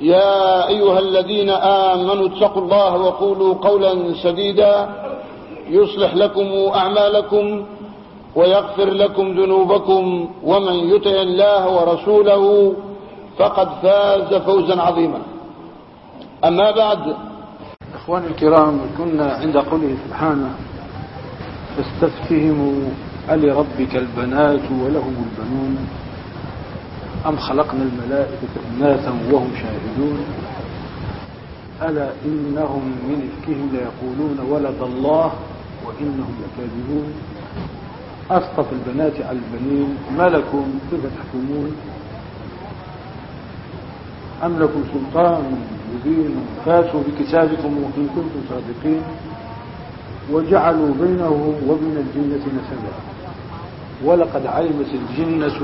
يا أيها الذين آمنوا اتقوا الله وقولوا قولا سديدا يصلح لكم أعمالكم ويغفر لكم ذنوبكم ومن يطع الله ورسوله فقد فاز فوزا عظيما. أما بعد إخواني الكرام كنا عند قوله سبحانه فاستفتهم ألربك البنات ولهم البنون. أم خلقنا الملائكة إناثا وهم شاهدون؟ ألا إنهم من إفكهم ليقولون ولد الله وإنهم لكاذبون؟ أسقط البنات على البنين ما لكم؟ كيف تحكمون؟ أم لكم سلطان مبين فاتوا بكتابكم إن كنتم صادقين وجعلوا بينه وبين الجنة نسبا. ولقد علمت الجنة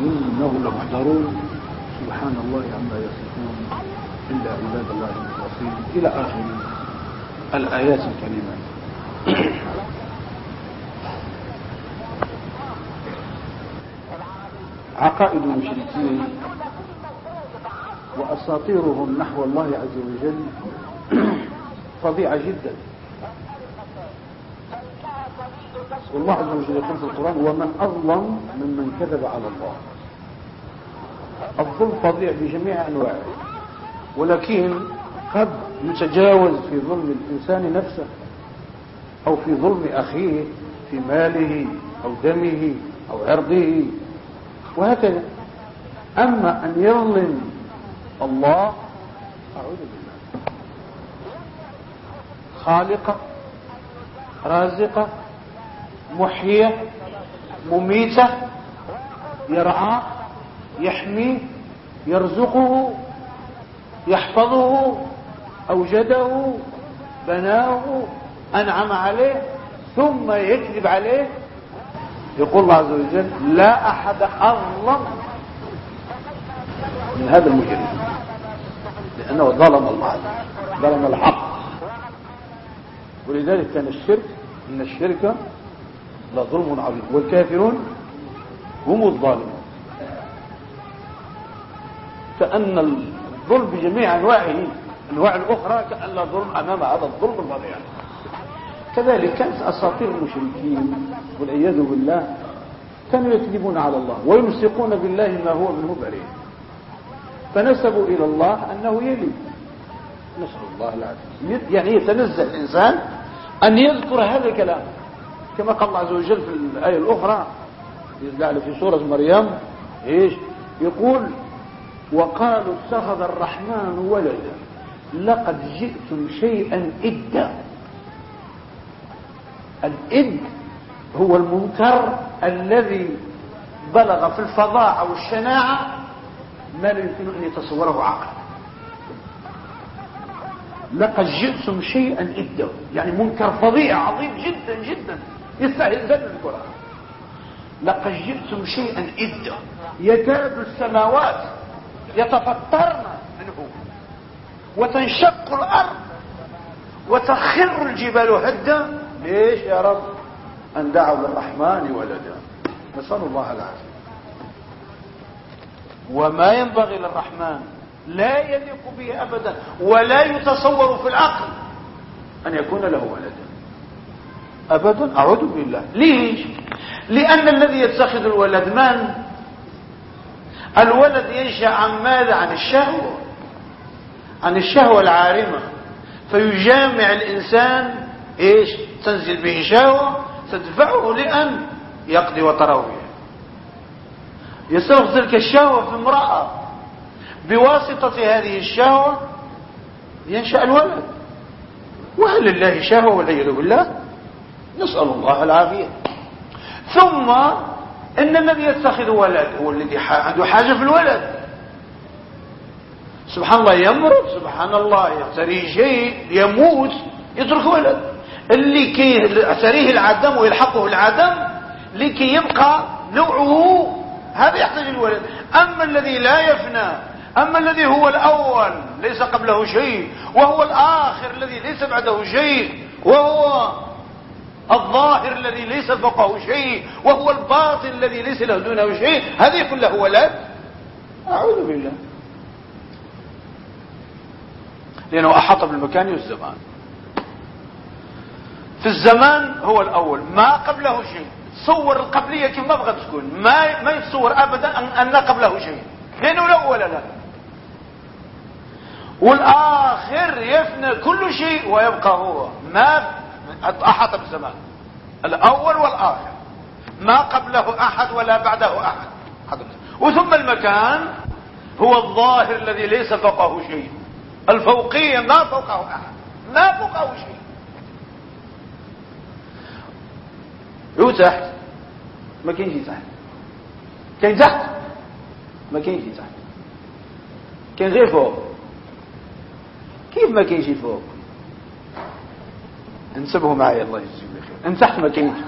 إنهم لمحضرون. سبحان الله عما يصفون. إلا عباد الله المخلصين. إلى آخر الآيات الكريمات عقائد المشركين وأساطيرهم نحو الله عز وجل فظيعة جدا. والله عز وجل يقول في القرآن ومن أظلم ممن كذب على الله. الظلم فظيع بجميع أنواعه ولكن قد يتجاوز في ظلم الإنسان نفسه أو في ظلم أخيه في ماله أو دمه أو عرضه. وهكذا. أما أن يظلم الله أعوذ بالله. خالقة رازقة محيية مميتة يرعاه يحميه يرزقه يحفظه أوجده بناه أنعم عليه ثم يكذب عليه. يقول الله عز وجل لا أحد أظلم من هذا المجرم لأنه ظلم الله ظلم الحق. ولذلك كان الشرك إن الشرك لظلم عظيم. والكافرون هم الظالمون. كأن الظلم بجميع أنواعه أنواع الأخرى كأن الظلم أمام هذا الظلم الفظيع كذلك كانت أساطير المشركين والعياذ بالله كانوا يكذبون على الله ويمسقون بالله ما هو منه بريء. فنسبوا إلى الله أنه يلي. نسأل الله العافية. يعني يتنزه الإنسان أن يذكر هذا الكلام. كما قال الله عز وجل في الآية الأخرى في سورة مريم إيش؟ يقول وقالوا اتخذ الرحمن ولدا لقد جئتم شيئا إدا. الإد هو المنكر الذي بلغ في الفظاعة والشناعة ما لا يمكن أن يتصوره عقل. لقد جئتم شيئا إدا يعني منكر فظيع عظيم جدا جدا. يستحيل زل القرآن. لقد جئتم شيئا إدا يكاد السماوات يتفطرن منه وتنشق الأرض وتخر الجبال هدا ليش يا رب؟ أن دعوا للرحمن ولدا. نسأل الله العافية. وما ينبغي للرحمن لا يليق به أبدا ولا يتصور في العقل أن يكون له ولدا أبدا أعوذ بالله. ليش؟ لأن الذي يتخذ الولد من؟ الولد ينشأ عن ماذا؟ عن الشهوة. عن الشهوة العارمة. فيجامع الإنسان إيش؟ تنزل به شهوة تدفعه لأن يقضي بها. يستغفر تلك الشهوة في امرأة. بواسطة هذه الشهوة ينشأ الولد. وهل لله شهوة والعياذ بالله؟ نسأل الله العافية. ثم إن الذي يتخذ ولد هو الذي عنده حاجة في الولد. سبحان الله يمرض سبحان الله يعتريه شيء يموت يترك ولد. اللي كي يعتريه العدم ويلحقه العدم لكي يبقى نوعه هذا يحتاج الولد. أما الذي لا يفنى أما الذي هو الأول ليس قبله شيء وهو الآخر الذي ليس بعده شيء وهو الظاهر الذي ليس فوقه شيء وهو الباطن الذي ليس له دونه شيء. هذه كله ولد أعوذ بالله. لأنه أحاط بالمكان والزمان. في الزمان هو الأول. ما قبله شيء. تصور القبلية كما بغت تكون. ما ما يتصور أبدا أن قبله شيء. لأنه لا أول له والآخر يفنى كل شيء ويبقى هو. ما أحط بالزمان الأول والآخر. ما قبله أحد ولا بعده أحد. وثم المكان هو الظاهر الذي ليس فوقه شيء. الفوقية ما فوقه أحد. ما فوقه شيء. هو تحت. ما كاينش تحت. كاين تحت. ما كاينش تحت. كاين غير فوق. كيف ما كاينش فوق؟ انسبه معي الله يجزيك بخير ما كاينش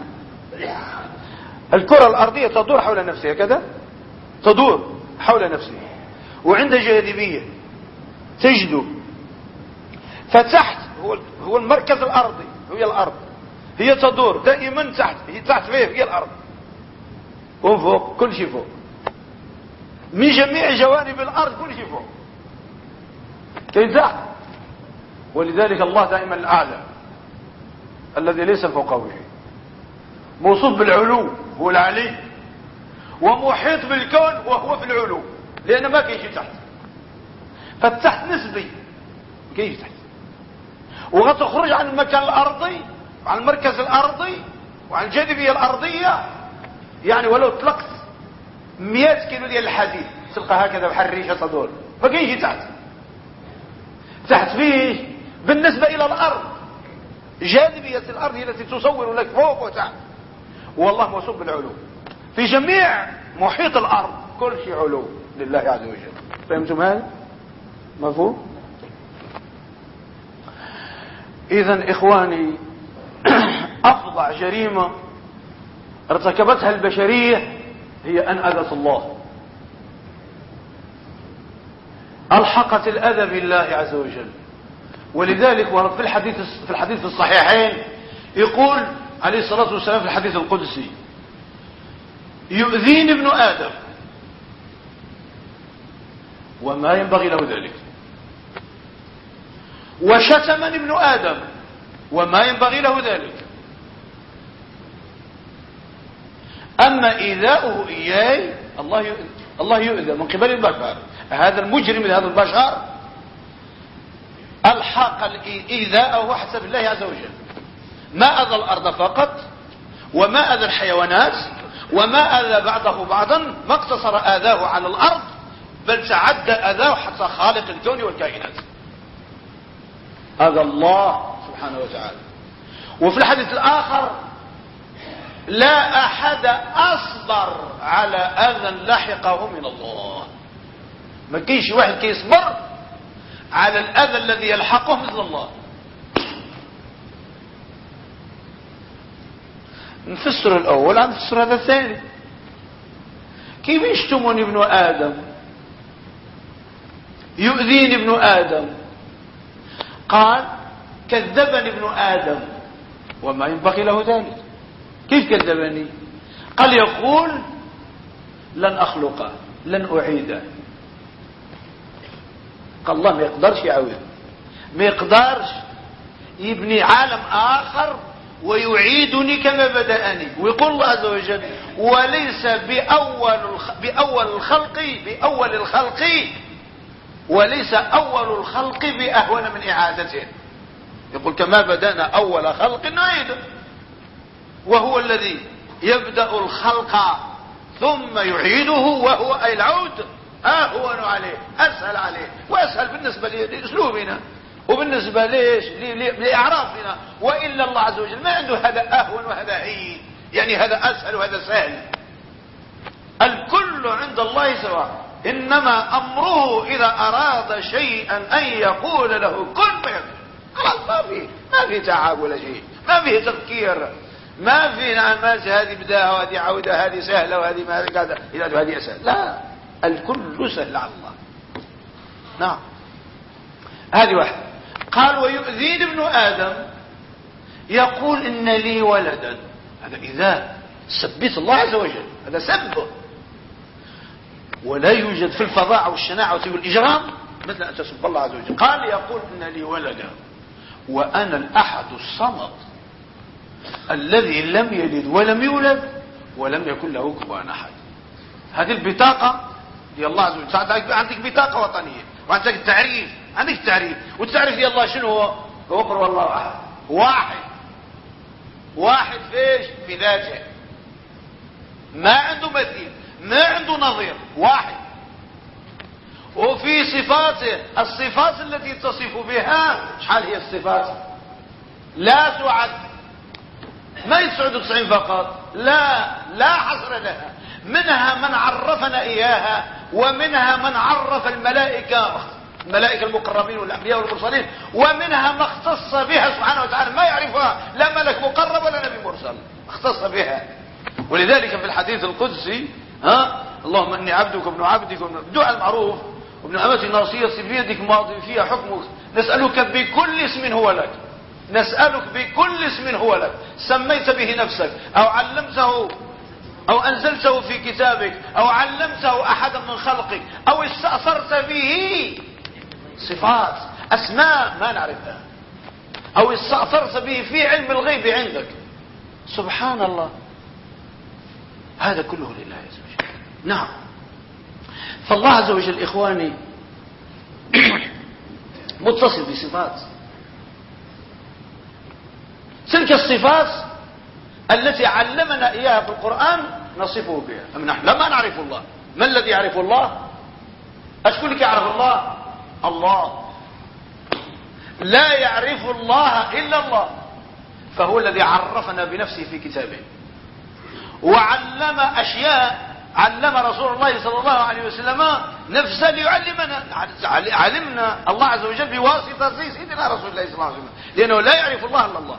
الكرة الأرضية تدور حول نفسها كذا؟ تدور حول نفسها. وعندها جاذبية تجد فتحت هو هو المركز الأرضي هي الأرض. هي تدور دائما تحت هي تحت فيه هي الأرض. وفوق كل شيء فوق. من جميع جوانب الأرض كل شيء فوق. كي تحت ولذلك الله دائما الأعلى. الذي ليس فوقه شيء موصوف بالعلو هو العلي. ومحيط بالكون وهو في العلو. لأن ما شيء تحت. فالتحت نسبي كاين تحت. وغتخرج عن المكان الأرضي وعن المركز الأرضي وعن الجاذبية الأرضية. يعني ولو طلقت 100 كيلو ديال الحديد تلقى هكذا بحال الريشة تدور. ما كاينش تحت. تحت فيه. بالنسبة إلى الأرض جاذبية الأرض التي تصور لك فوق وتحت. والله موصوف بالعلو. في جميع محيط الأرض كل شيء علو لله عز وجل. فهمتم هذا؟ مفهوم؟ إذا إخواني أفظع جريمة ارتكبتها البشرية هي أن أذت الله. ألحقت الأذى بالله عز وجل. ولذلك في الحديث في الحديث الصحيحين يقول عليه الصلاة والسلام في الحديث القدسي يؤذيني ابن آدم. وما ينبغي له ذلك. وشتمني ابن آدم. وما ينبغي له ذلك. أما إيذاؤه إياي الله يؤذي الله يؤذى من قبل البشر. هذا المجرم من هذا البشر الحق إيذاءه حسب الله عز وجل. ما أذى الأرض فقط وما أذى الحيوانات وما أذى بعضه بعضا ما اقتصر آذاه على الأرض بل تعدى أذاه حتى خالق الكون والكائنات. هذا الله سبحانه وتعالى. وفي الحديث الآخر لا أحد أصبر على أذى لحقه من الله. ما كاينش واحد كيصبر على الأذى الذي يلحقه مثل الله. نفسر الأول عن نفسر هذا الثاني كيف يشتمني ابن آدم؟ يؤذيني ابن آدم. قال كذبني ابن آدم. وما ينبغي له ذلك. كيف كذبني؟ قال يقول لن أخلقه لن أعيده. قال الله ما يقدرش يعود ما يقدرش. يبني عالم آخر ويعيدني كما بدأني. ويقول الله عز وجل وليس بأول بأول الخلق بأول الخلق وليس أول الخلق بأهون من إعادته. يقول كما بدأنا أول خلق نعيده. وهو الذي يبدأ الخلق ثم يعيده وهو العود. أهون عليه أسهل عليه وأسهل بالنسبة لأسلوبنا وبالنسبة ليش؟ لإعرافنا وإلا الله عز وجل ما عنده هذا أهون وهذا هين يعني هذا أسهل وهذا سهل. الكل عند الله سواء إنما أمره إذا أراد شيئا أن يقول له كن فيكون. خلاص ما في ما في تعب ولا شيء ما فيه تفكير. ما في نعمات هذه بداية وهذه عودة هذه سهلة وهذه ما كذا إذا هذه أسهل. لا. الكل سهل على الله. نعم. هذه واحدة. قال ويؤذين ابن آدم. يقول إن لي ولدا. هذا إذا سبيت الله عز وجل. هذا سبه ولا يوجد في الفظاعة والشناعة والإجرام مثل أن تسب الله عز وجل. قال يقول إن لي ولدا. وأنا الأحد الصمد الذي لم يلد ولم يولد ولم يكن له كفوا أحد. هذه البطاقة دي الله عز وجل عندك بطاقة وطنية. وعندك التعريف عندك التعريف والتعريف دي الله شنو هو؟ هو قل والله أحد. واحد. واحد فيش في ذاته. ما عنده مثيل. ما عنده نظير. واحد. وفي صفاته. الصفات التي تصف بها شحال هي الصفات؟ لا تعد. ما يتسعد تسعين فقط. لا. لا حصر لها. منها من عرفنا إياها. ومنها من عرف الملائكة الملائكة المقربين والأنبياء والمرسلين ومنها ما اختص بها سبحانه وتعالى ما يعرفها لا ملك مقرب ولا نبي مرسل اختص بها. ولذلك في الحديث القدسي ها اللهم إني عبدك ابن عبدك الدعاء المعروف وابن امتي ناصية بيدك ماضي فيها حكمك نسألك بكل اسم هو لك نسألك بكل اسم هو لك سميت به نفسك أو علمته أو أنزلته في كتابك أو علمته أحدا من خلقك أو استأثرت به. صفات أسماء ما نعرفها. أو استأثرت به في علم الغيب عندك. سبحان الله. هذا كله لله عز وجل. نعم. فالله عز وجل إخواني متصل بصفات. تلك الصفات التي علمنا إياها في القرآن نصفه بها. أم نحن؟ لما نعرف الله. ما الذي يعرف الله؟ أشكون لك يعرف الله؟ الله. لا يعرف الله إلا الله. فهو الذي عرفنا بنفسه في كتابه. وعلم أشياء. علم رسول الله صلى الله عليه وسلم نفسه ليعلمنا. علمنا الله عز وجل بواسطة سيدنا رسول الله صلى الله عليه وسلم. لأنه لا يعرف الله إلا الله.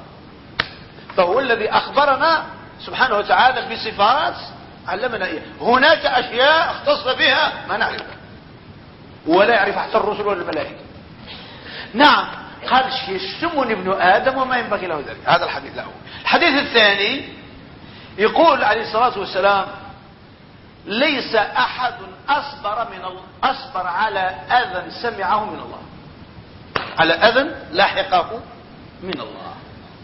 فهو الذي أخبرنا سبحانه وتعالى بصفات علمنا إياه هناك أشياء اختص بها ما نعرفها ولا يعرف حتى الرسل ولا الملائكة. نعم قال يشتمني ابن آدم وما ينبغي له ذلك. هذا الحديث الأول. الحديث الثاني يقول عليه الصلاة والسلام ليس أحد أصبر من أصبر على أذى سمعه من الله. على أذى لاحقه من الله.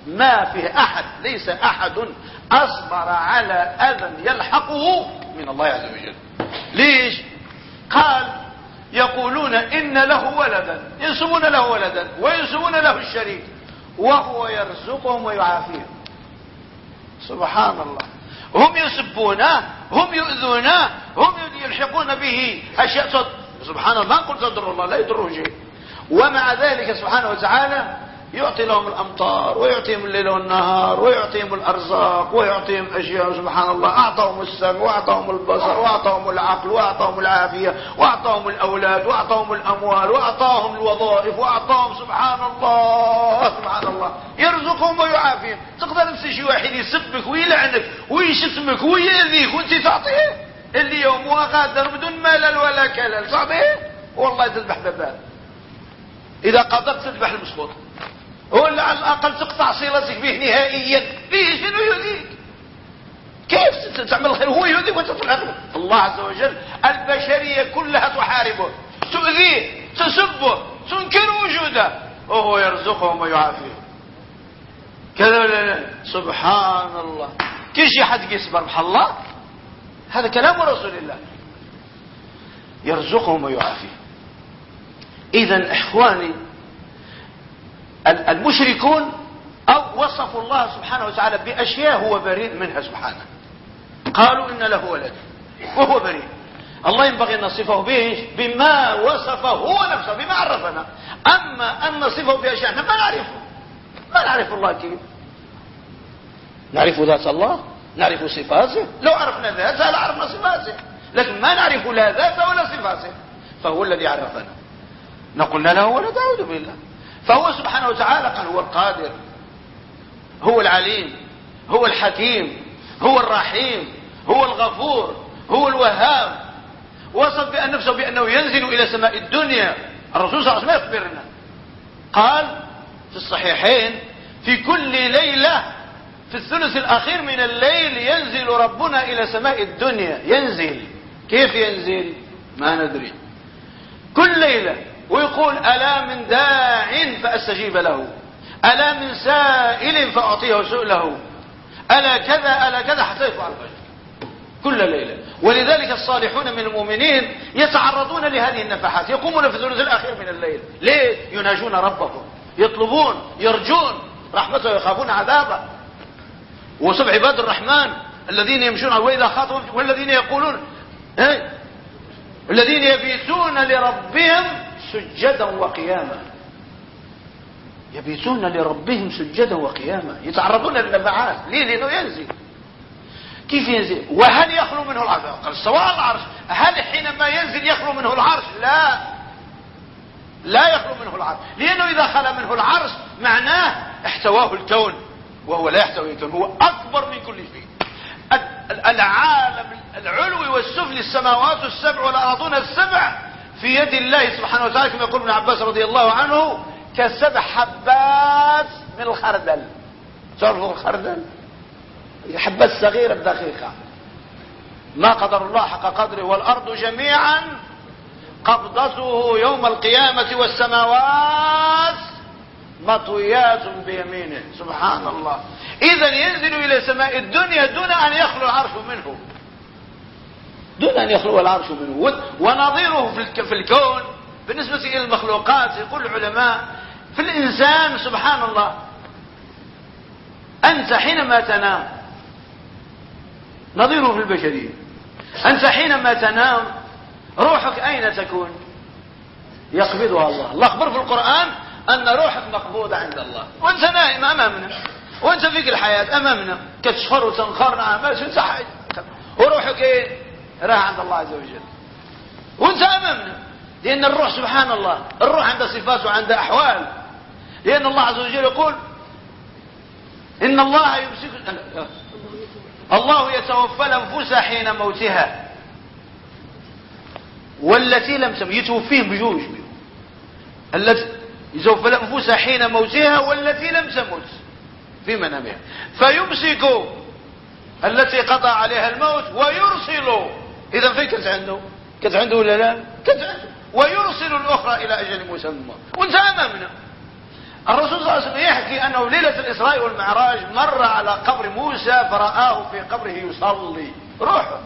ما فيه أحد ليس أحد أصبر على أذى يلحقه من الله عز وجل. ليش؟ قال يقولون إن له ولدا ينسبون له ولدا وينسبون له الشريك وهو يرزقهم ويعافيهم. سبحان الله. هم يسبونه هم يؤذونه هم يلحقون به أشياء. سبحان الله ما قلت تضر الله لا يضره شيء. ومع ذلك سبحانه وتعالى يعطي لهم الأمطار ويعطيهم الليل والنهار ويعطيهم الأرزاق ويعطيهم أشياء سبحان الله. أعطاهم السمع وأعطاهم البصر وأعطاهم العقل وأعطاهم العافية وأعطاهم الأولاد وأعطاهم الأموال وأعطاهم الوظائف وأعطاهم سبحان الله سبحان الله. يرزقهم ويعافيهم. تقدر نفسي شي واحد يسبك ويلعنك ويشتمك ويأذيك وانت تعطيه؟ اليوم وغادر بدون ملل ولا كلل تعطيه؟ والله تذبح بباب إذا قدرت تذبح المسقوط ولا على الأقل تقطع صلتك به نهائيا. فيه شنو يؤذيك كيف تعمل الخير؟ هو يؤذيك وأنت تحاربه الله عز وجل البشرية كلها تحاربه تؤذيه تسبه تنكر وجوده. وهو يرزقهم ويعافيهم كذا ولا لا؟ سبحان الله. كل شيء حد يصبر مع الله. هذا كلام رسول الله. يرزقهم ويعافيهم اذا إخواني المشركون أو وصفوا الله سبحانه وتعالى بأشياء هو بريء منها سبحانه. قالوا إن له ولد وهو بريء. الله ينبغي أن نصفه به بما وصفه هو نفسه بما عرفنا. أما أن نصفه بأشياء ما نعرفه. ما نعرف الله كيف. نعرف ذات الله؟ نعرف صفاته؟ لو عرفنا ذاته لعرفنا صفاته. لكن ما نعرف لا ذاته ولا صفاته فهو الذي عرفنا. نقول له ولا تعود بالله. فهو سبحانه وتعالى قال هو القادر هو العليم هو الحكيم هو الرحيم هو الغفور هو الوهاب. وصف بأن نفسه بأنه ينزل إلى سماء الدنيا. الرسول صلى الله عليه وسلم يخبرنا. قال في الصحيحين في كل ليلة في الثلث الأخير من الليل ينزل ربنا إلى سماء الدنيا. ينزل. كيف ينزل؟ ما ندري. كل ليلة. ويقول ألا من داع فأستجيب له ألا من سائل فأعطيه سؤله ألا كذا ألا كذا حتى يفعل كل ليلة. ولذلك الصالحون من المؤمنين يتعرضون لهذه النفحات يقومون في الثلث الأخير من الليل. ليه؟ يناجون ربهم يطلبون يرجون رحمته يخافون عذابه. وسبع عباد الرحمن الذين يمشون وإذا خاطبوا والذين يقولون إيه؟ الذين يبيتون لربهم سجدا وقياما. يبيتون لربهم سجدا وقياما. يتعرضون للنفعات ليه؟ لأنه ينزل. كيف ينزل؟ وهل يخلو منه العرش؟ قال سواء العرش. هل حينما ينزل يخلو منه العرش؟ لا. لا يخلو منه العرش. لأنه إذا خلا منه العرش معناه احتواه الكون. وهو لا يحتوي الكون. هو أكبر من كل شيء. العالم العلوي والسفلي السماوات السبع والارضون السبع في يد الله سبحانه وتعالى كما يقول ابن عباس رضي الله عنه كسبع حبات من الخردل. تعرفوا الخردل؟ حبات صغيرة دقيقة. ما قدر الله حق قدره والأرض جميعا قبضته يوم القيامة والسماوات مطويات بيمينه. سبحان الله. إذا ينزل إلى سماء الدنيا دون أن يخلو العرش منه. دون أن يخلو العرش منه ونظيره في الكون بالنسبة إلى المخلوقات يقول العلماء في الإنسان سبحان الله. أنت حينما تنام نظيره في البشرية. أنت حينما تنام روحك أين تكون؟ يقبضها الله. الله أخبر في القرآن أن روحك مقبوضة عند الله. وأنت نائم أمامنا. وأنت فيك الحياة أمامنا. كتشخر وتنخر نعم ما تنسى حاجة وروحك إيه؟ راح عند الله عز وجل. وأنت أمامنا لأن الروح سبحان الله الروح عندها صفات وعندها أحوال. لأن الله عز وجل يقول إن الله يمسك الله يتوفى الأنفس حين موتها. والتي لم تمت يتوفيهم بجوج التي يتوفى الأنفس حين موتها والتي لم تمت في منامها. فيمسك التي قضى عليها الموت ويرسل إذا فين كانت عنده؟ كانت عنده ولا لا؟ كانت عنده. ويرسل الأخرى إلى أجل مسمى وانت أمامنا الرسول صلى الله عليه وسلم يحكي أنه ليلة الإسراء والمعراج مر على قبر موسى فرآه في قبره يصلي. روحه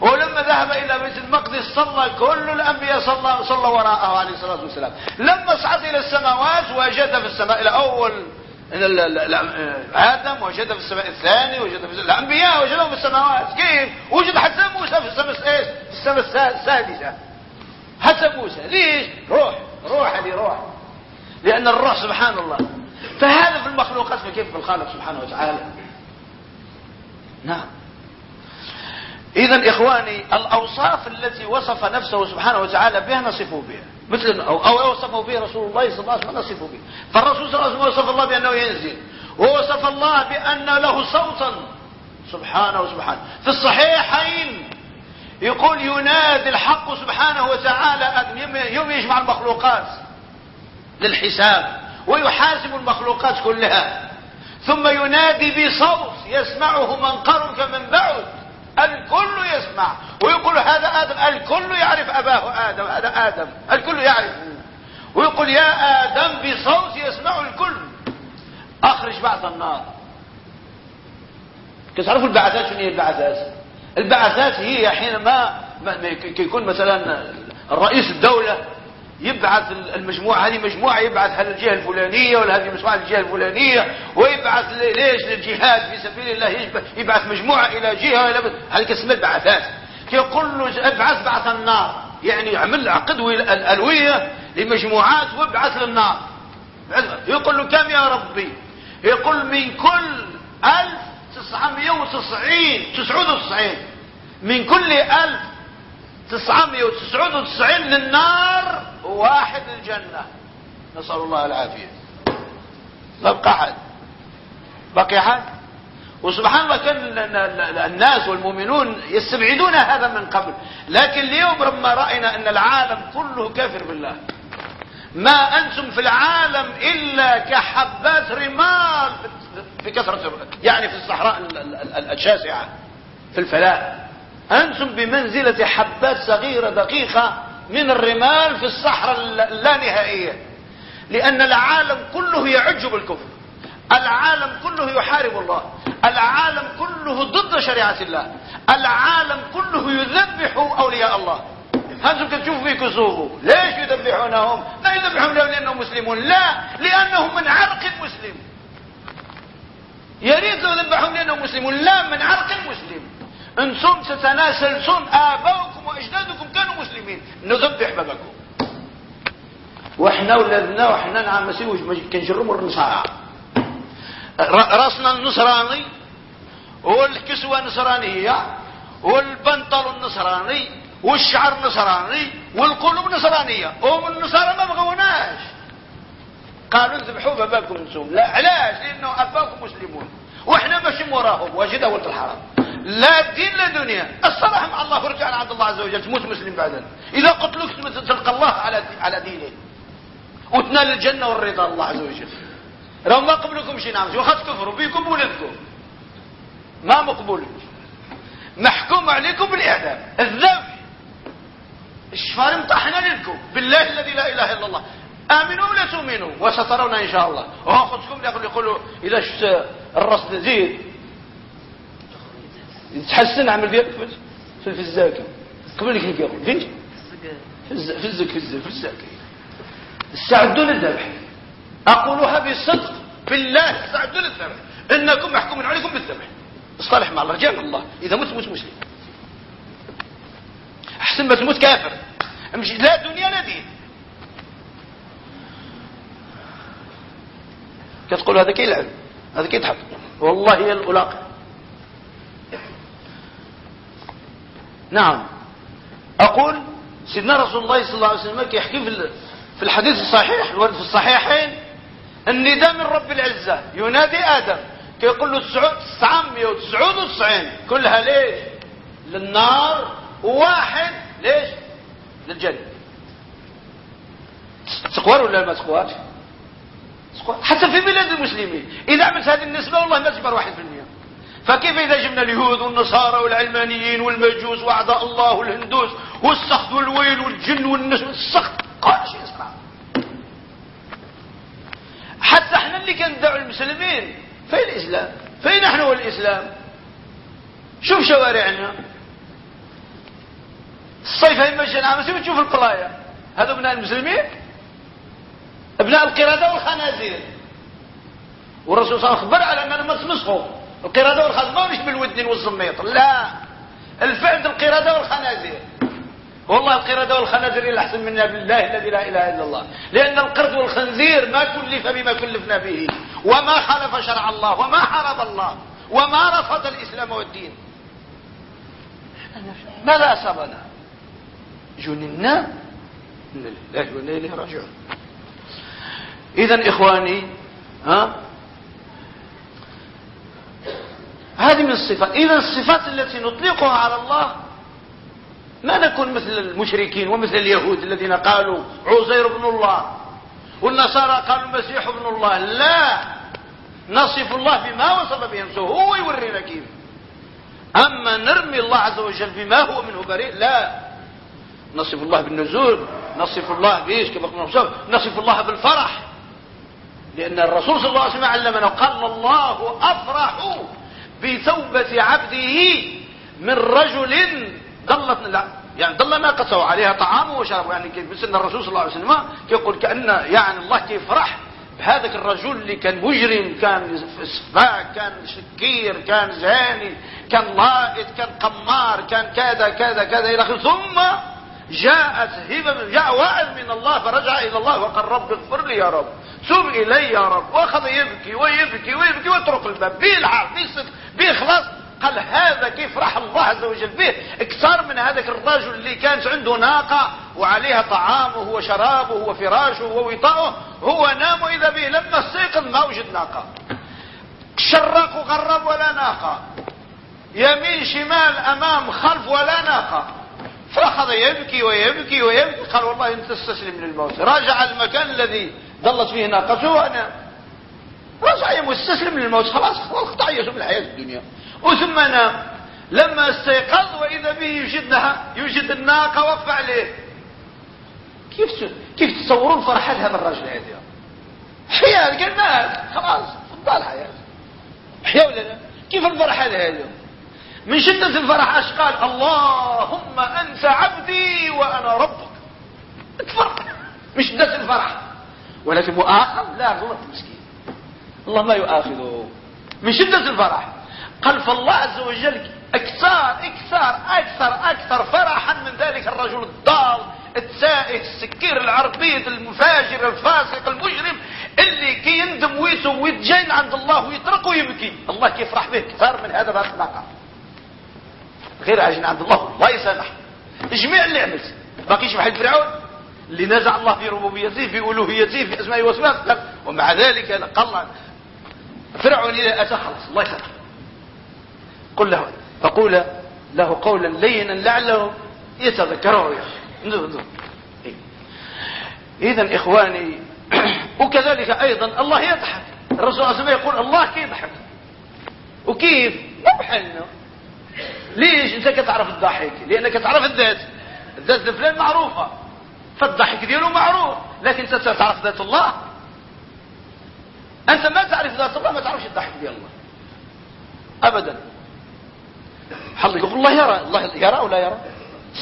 ولما ذهب إلى بيت المقدس صلى كل الأنبياء صلى, صلى وراءه عليه الصلاة والسلام. لما صعد إلى السماوات وجد في السماء الأول آدم وجد في السماء الثاني وجد في الأنبياء وجدهم في السماوات. كيف؟ وجد حتى موسى في السماء إيش؟ في السماء السادسة. حتى موسى. ليش؟ روح. روح هذه روح. لأن الروح سبحان الله فهذا في المخلوقات فكيف في الخالق سبحانه وتعالى. نعم. إذا إخواني الأوصاف التي وصف نفسه سبحانه وتعالى بها نصفه بها. مثل أو, أو وصفه به رسول الله صلى الله عليه وسلم نصفه به. فالرسول صلى الله عليه وسلم وصف الله بأنه ينزل ووصف الله بأن له صوتا. سبحانه وسبحانه. في الصحيحين يقول ينادي الحق سبحانه وتعالى يوم يجمع المخلوقات للحساب ويحاسب المخلوقات كلها. ثم ينادي بصوت يسمعه من قرب من بعد. الكل يسمع ويقول هذا آدم الكل يعرف أباه آدم هذا آدم الكل يعرف. ويقول يا آدم بصوت يسمع الكل. أخرج بعث النار. تعرفوا البعثات؟ شنو هي البعثات؟ البعثات هي حينما يكون مثلا الرئيس الدولة يبعث المجموعة هذه مجموعة يبعث للجهة الفلانية ولا هذه مجموعة للجهة الفلانية ويبعث ليش للجهاد في سبيل الله يبعث مجموعة إلى جهة إلى هذه كاسمها البعثات. يقول له ابعث بعث النار. يعني عمل عقد الألوية لمجموعات وابعث للنار. يقول له كم يا ربي؟ يقول من كل ألف تسعمائة وتسعين تسعود وتسعين. من كل ألف تسعمائة وتسعود وتسعين للنار واحد الجنة. نسأل الله العافية. لا بقى حد بقي حد وسبحان الله كان الناس والمؤمنون يستبعدون هذا من قبل. لكن اليوم لما رأينا أن العالم كله كافر بالله. ما أنتم في العالم إلا كحبات رمال في كثرة يعني في الصحراء الشاسعة في الفلاة أنتم بمنزلة حبات صغيرة دقيقة من الرمال في الصحراء اللانهائية. لأن العالم كله يعج بالكفر. العالم كله يحارب الله. العالم كله ضد شريعة الله. العالم كله يذبح أولياء الله. هانتم كتشوفوا في كسوفه ليش يذبحونهم؟ لا يذبحونهم لأنهم مسلمون؟ لا لأنهم من عرق مسلم يا ريت يذبحون لأنهم مسلمون؟ لا من عرق مسلم أنتم تتناسلون آباؤكم وأجدادكم كانوا مسلمين. نذبح بابكم وإحنا ولادنا وإحنا نعم مسيوش كنجرموا النصارى. رأسنا النصراني والكسوة نصرانية والبنطل النصراني والشعر نصراني والقلوب نصرانية ومن النصارى ما بغوناش. قالوا اذبحوا باباكم أنتم لا علاش؟ لأنه اباكم مسلمون. وإحنا ماشي وراهم. واجد ولد الحرام؟ لا دين لا دنيا. الصلاح مع الله ورجعنا عند الله عز وجل. تموت مسلم بعدا إذا قتلوك تلقى الله على على دينه. وتنال الجنة والرضا الله عز وجل. لو ما قبلكم شي نعم. واخا تكفروا بيكم بولدكم ما مقبول. محكوم عليكم بالإعدام. الذبح الشفار مطحنه لكم بالله الذي لا إله إلا الله. آمنوا ولا تؤمنوا. وسترون إن شاء الله. واخذكم يقول يقولوا إذا شفت الراس زيد تحسن عمل ديالك في الفزاكه قبل لك يقول فين في الزك في الزك في الزاكه استعدوا للذبح أقولها بصدق. بالله استعدوا للذبح إنكم محكومون عليكم بالذبح. اصطلح مع الله رجال الله. إذا مت مت مسلم. أحسن ما تموت كافر. مش لا دنيا لا دين. كتقول هذا كيلعب هذا كيضحك والله الالاقي نعم. أقول سيدنا رسول الله صلى الله عليه وسلم كيحكي في الحديث الصحيح الورد في الصحيحين النداء من رب العزة ينادي آدم. كيقول له 999 كلها ليش؟ للنار وواحد ليش؟ للجنة. تقوار ولا ما تقوارش حتى في بلاد المسلمين. إذا عملت هذه النسبة والله ما تجبر واحد في فكيف إذا جبنا اليهود والنصارى والعلمانيين والمجوس وأعداء الله والهندوس والسخط والويل والجن والنس والسخط كل شيء يصنع حتى إحنا اللي كندعوا المسلمين. فين الإسلام؟ فين نحن والإسلام؟ شوف شوارعنا. الصيف هاي مشينا عم تشوف القلايا هذا أبناء المسلمين؟ أبناء القردة والخنازير. والرسول صلى الله عليه وسلم خبر على أننا ما تمسخوا القردة والخنازير مش بالودن والزميط لا. الفعل القردة والخنازير والله القردة والخنازير اللي أحسن منا بالله الذي لا إله إلا الله. لأن القرد والخنزير ما كلف بما كلفنا به وما خالف شرع الله وما حرم الله وما رفض الإسلام والدين. ماذا أصابنا؟ جننا ان لله وإنا إليه راجعون. اذا إخواني ها؟ هذه من الصفات. إذا الصفات التي نطلقها على الله ما نكون مثل المشركين ومثل اليهود الذين قالوا عزير بن الله والنصارى قالوا المسيح ابن الله. لا. نصف الله بما وصف به نفسه. هو يورينا كيف. أما نرمي الله عز وجل بما هو منه بريء لا. نصف الله بالنزول نصف الله بإيش؟ كما قلنا نصف الله بالفرح. لأن الرسول صلى الله عليه وسلم علمنا قال الله أفرح بتوبة عبده من رجل ضلت يعني ضل ناقته عليها طعامه وشرابه يعني ان الرسول صلى الله عليه وسلم يقول كأن يعني الله كيفرح بهذاك الرجل اللي كان مجرم كان سفاك كان شكير كان زاني كان لائط كان قمار كان كذا كذا كذا إلى آخره. ثم جاءت هبة جاء وعد من الله فرجع إلى الله وقال رب اغفر لي يا رب. تب إلي يا رب وأخذ يبكي ويبكي ويبكي ويترك الباب. بالعرض باخلاص قال هذا كيف راح الله عز وجل؟ به أكثر من هذاك الرجل اللي كانت عنده ناقة وعليها طعامه وشرابه وفراشه ووطاؤه هو نام اذا به لما استيقظ ما وجد ناقة. شرق وغرب ولا ناقة. يمين شمال أمام خلف ولا ناقة. فأخذ يبكي ويبكي ويبكي. قال والله انت تستسلم للموت. راجع المكان الذي ظلت فيه ناقته وأنا رجع مستسلم للموت. خلاص تعيش من الحياة الدنيا. وثم نام لما استيقظ وإذا به يجدها يجد الناقة وقف عليه. كيف كيف تصورون فرحة هذا الرجل هذا؟ حياة قال مات خلاص فضل الحياة حياة ولا لا؟ كيف الفرحة هذا من شدة الفرح اش قال اللهم أنت عبدي وأنا ربك. تفرح من شدة الفرح. ولكن مؤاخذ لا غلط مسكين. الله ما يؤاخذه. من شدة الفرح. قال فالله عز وجل أكثر أكثر أكثر أكثر فرحا من ذلك الرجل الضال السائق السكير العربيد المفاجر الفاسق المجرم اللي كي يندم ويسو ويتجين عند الله ويطرق ويبكي. الله كيفرح به أكثر من هذا الناقة غير عجن عند الله الله يسامح. جميع اللي عملت. باقيش محل فرعون؟ اللي نزع الله في ربوبيته في ألوهيته في اسمائه وصفاته ومع ذلك قال فرعون إلى أتى خلاص الله يسامح قل له فقول له قولا لينا لعله يتذكره انظر انظر. اذا إخواني وكذلك أيضا الله يضحك. الرسول صلى الله عليه وسلم يقول الله كيف يضحك؟ وكيف؟ مو بحالنا ليش؟ انت كتعرف الضحك لأنك تعرف الذات. الذات فلان معروفة. فالضحك دياله معروف. لكن انت تعرف ذات الله. انت ما تعرف ذات الله ما تعرفش الضحك ديال الله. ابدا. حظ يقول الله يرى الله يرى ولا يرى.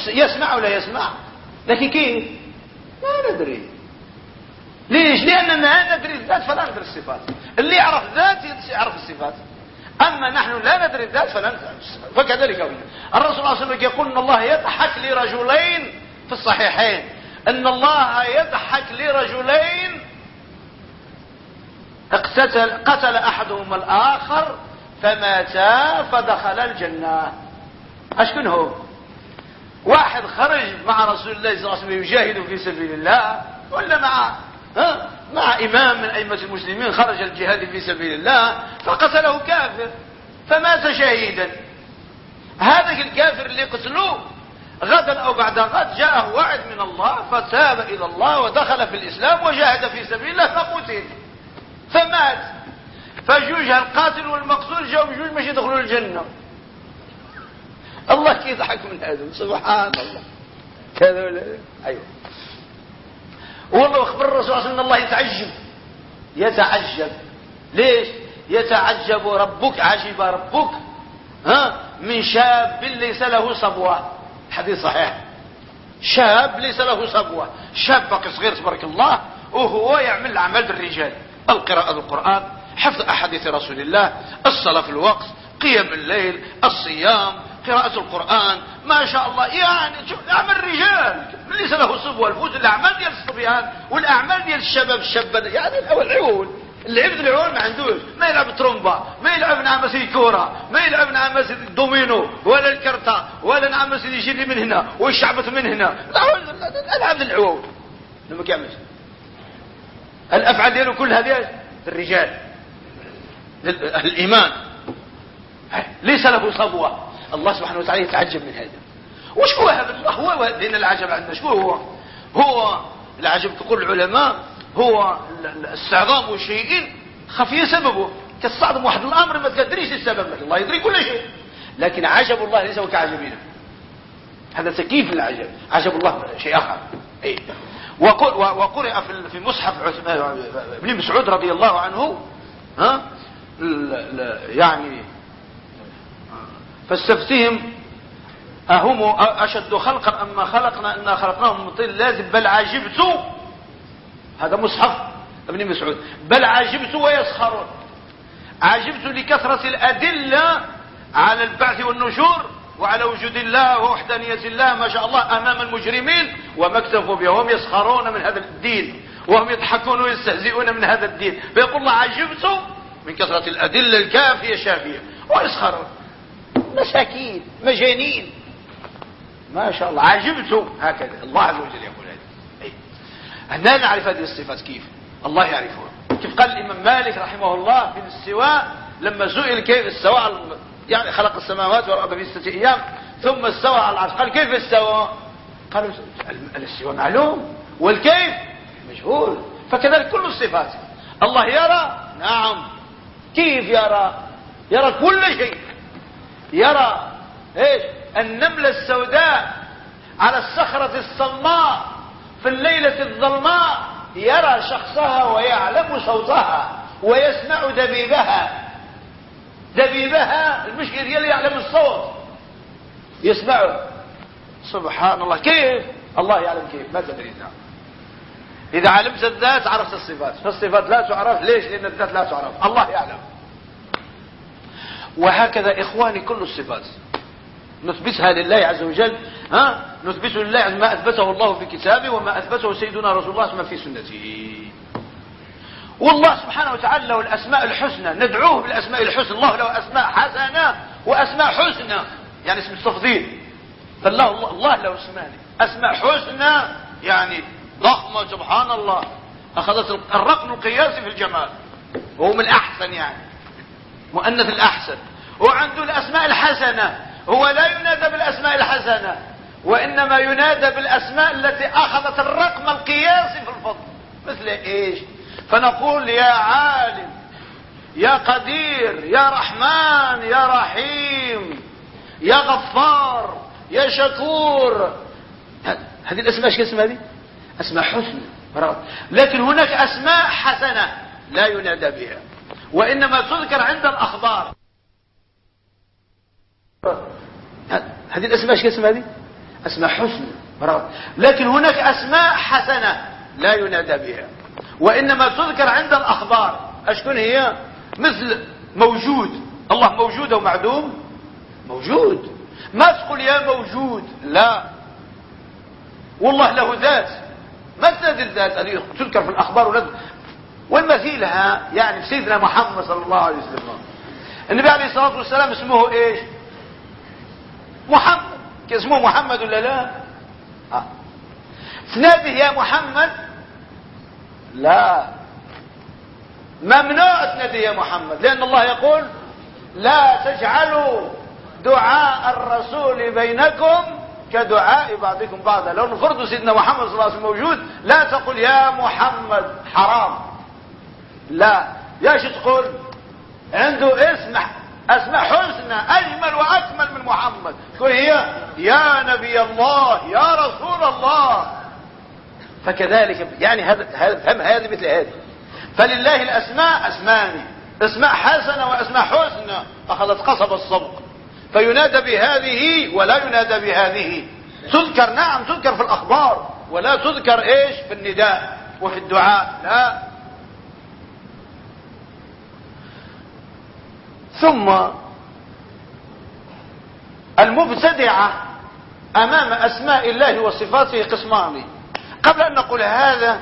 يسمع ولا يسمع. لكن كيف؟ ما ندري. ليش؟ لاننا ندري الذات فلا ندري الصفات. اللي يعرف ذات يعرف الصفات. أما نحن لا ندري الذات فلا ندري الصفات. فكذلك الرسول صلى الله عليه وسلم يقول إن الله يضحك لرجلين في الصحيحين. أن الله يضحك لرجلين. اقتتل قتل أحدهما الآخر فماتا فدخل الجنة. أشكن هو؟ واحد خرج مع رسول الله صلى الله عليه وسلم يجاهد في سبيل الله ولا مع ها؟ مع إمام من أئمة المسلمين خرج الجهاد في سبيل الله فقتله كافر فمات شهيدا. هذا الكافر اللي قتلوه غدا أو بعد غد جاءه وعد من الله فتاب إلى الله ودخل في الإسلام وجاهد في سبيل الله فقتل. فمات. فجوج القاتل والمقتول جاءوا بجوج مش يدخلوا الجنة. الله كي يضحك من هذا سبحان الله. كذا ولا؟ أيوه. والله أخبر الرسول صلى الله عليه وسلم الله يتعجب. يتعجب. ليش؟ يتعجب ربك عجب ربك ها؟ من شاب ليس له صبوه حديث صحيح. شاب ليس له صبوة. شاب بقي صغير تبارك الله وهو يعمل أعمال الرجال. القراءة القرآن حفظ أحاديث رسول الله الصلاة في الوقت قيام الليل الصيام قراءة القرآن. ما شاء الله يعني أعمال الرجال ليس له صبوة. الفوز الأعمال ديال الصبيان والأعمال ديال الشباب الشابة يعني اللعب العون ما عندوش ما يلعب ترومبا ما يلعب نعم سيدي كورة ما يلعب نعم سيدي الدومينو ولا الكرتا ولا نعم سيدي يجري من هنا ويشعبط من هنا العاب العون لما كيعمل الافعال ديالو كلها ديال الرجال الإيمان ليس له صبوة الله سبحانه وتعالى يتعجب من هذا وش هو هذا هو لأن العجب عندنا شو هو هو العجب تقول العلماء هو استعظام شيء خفي سببه. كالصعدم واحد الأمر ما تقدريش السبب لك. الله يدري كل شيء. لكن عجب الله ليس كعجبنا هذا تكييف العجب عجب الله شيء آخر. أي وقرئ في مصحف ابن مسعود رضي الله عنه ها؟ يعني فاستفتهم أهم أشد خلقا أما خلقنا؟ إنا خلقناهم من طين لازم بل عجبت هذا مصحف ابن مسعود. بل عجبت ويسخرون. عجبت لكثرة الأدلة على البعث والنشور وعلى وجود الله ووحدانية الله ما شاء الله أمام المجرمين وما اكتفوا به وهم يسخرون من هذا الدين وهم يضحكون ويستهزئون من هذا الدين. فيقول الله عجبت من كثرة الأدلة الكافية شافية ويسخرون. مساكين مجانين. ما شاء الله. عجبت هكذا. الله عز وجل يقول. أنا نعرف هذه الصفات كيف؟ الله يعرفها. كيف قال الإمام مالك رحمه الله في الاستواء لما سئل كيف استوى يعني خلق السماوات والأرض في ستة أيام ثم استوى على العرش قال كيف استوى؟ قالوا الاستواء معلوم والكيف؟ مجهول. فكذلك كل الصفات. الله يرى؟ نعم. كيف يرى؟ يرى كل شيء. يرى إيش؟ النملة السوداء على الصخرة الصماء. في الليلة الظلماء يرى شخصها ويعلم صوتها ويسمع دبيبها. دبيبها المشكلة اللي يعلم الصوت. يسمعه. سبحان الله. كيف؟ الله يعلم كيف. ما تدري. نعم. إذا علمت الذات عرفت الصفات. فالصفات لا تعرف. ليش؟ لأن الذات لا تعرف. الله يعلم. وهكذا إخواني كل الصفات. نثبتها لله عز وجل ها؟ نثبت لله ما أثبته الله في كتابه وما أثبته سيدنا رسول الله صلى في سنته. والله سبحانه وتعالى له الأسماء الحسنى ندعوه بالأسماء الحسنى الله له أسماء حسنة وأسماء حسنى. يعني اسم التفضيل. فالله الله, الله له اسمان أسماء حسنى يعني ضخمة سبحان الله. أخذت الرقم القياسي في الجمال. وهو من الأحسن يعني. مؤنث الأحسن. وعنده الأسماء الحسنة هو لا ينادى بالأسماء الحسنة وإنما ينادى بالأسماء التي أخذت الرقم القياسي في الفضل. مثل إيش؟ فنقول يا عالم يا قدير يا رحمن يا رحيم يا غفار يا شكور. هذه الأسماء إيش اسمها هذه؟ أسماء حسنى لكن هناك أسماء حسنة لا ينادى بها وإنما تذكر عند الأخبار. هذه الأسماء إيش اسمها هذه؟ أسماء حسنى لكن هناك أسماء حسنة لا ينادى بها. وإنما تذكر عند الأخبار. أشكون هي؟ مثل موجود. الله موجود أو معدوم؟ موجود. ما تقول يا موجود لا. والله له ذات. ما تنادي الذات هذه؟ تذكر في الأخبار والمثيلها يعني سيدنا محمد صلى الله عليه وسلم. النبي عليه الصلاة والسلام اسمه إيش؟ محمد. اسمه محمد ولا لا؟ آه. يا محمد. لا. ممنوع تنادي يا محمد لأن الله يقول لا تجعلوا دعاء الرسول بينكم كدعاء بعضكم بعضا. لو نفرض سيدنا محمد صلى الله عليه وسلم موجود لا تقول يا محمد حرام. لا. يا شو تقول عنده اسم أسماء حسنى أجمل وأكمل من محمد. تقول هي يا نبي الله يا رسول الله. فكذلك يعني هذا فهم هذه مثل هذه. فلله الأسماء اسمان أسماء حسنه وأسماء حسنى. اخذت قصب الصبق فينادى بهذه ولا ينادى بهذه. تذكر نعم تذكر في الأخبار. ولا تذكر إيش؟ في النداء وفي الدعاء. لا. ثم المبتدعة أمام أسماء الله وصفاته قسمان قبل أن نقول هذا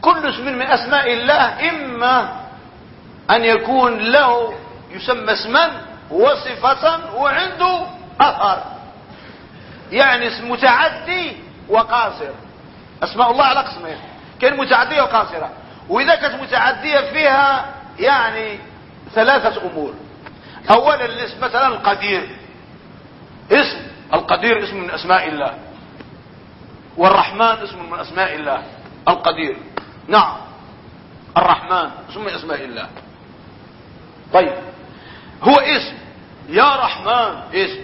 كل اسم من أسماء الله إما أن يكون له يسمى اسما وصفة وعنده أثر. يعني اسم متعدي وقاصر. أسماء الله على قسمين. كان متعدية وقاصرة. وإذا كانت متعدية فيها يعني ثلاثة أمور. اولا الاسم مثلا القدير. اسم القدير اسم من أسماء الله. والرحمن اسم من أسماء الله. القدير. نعم. الرحمن اسم من أسماء الله. طيب. هو اسم. يا رحمن اسم.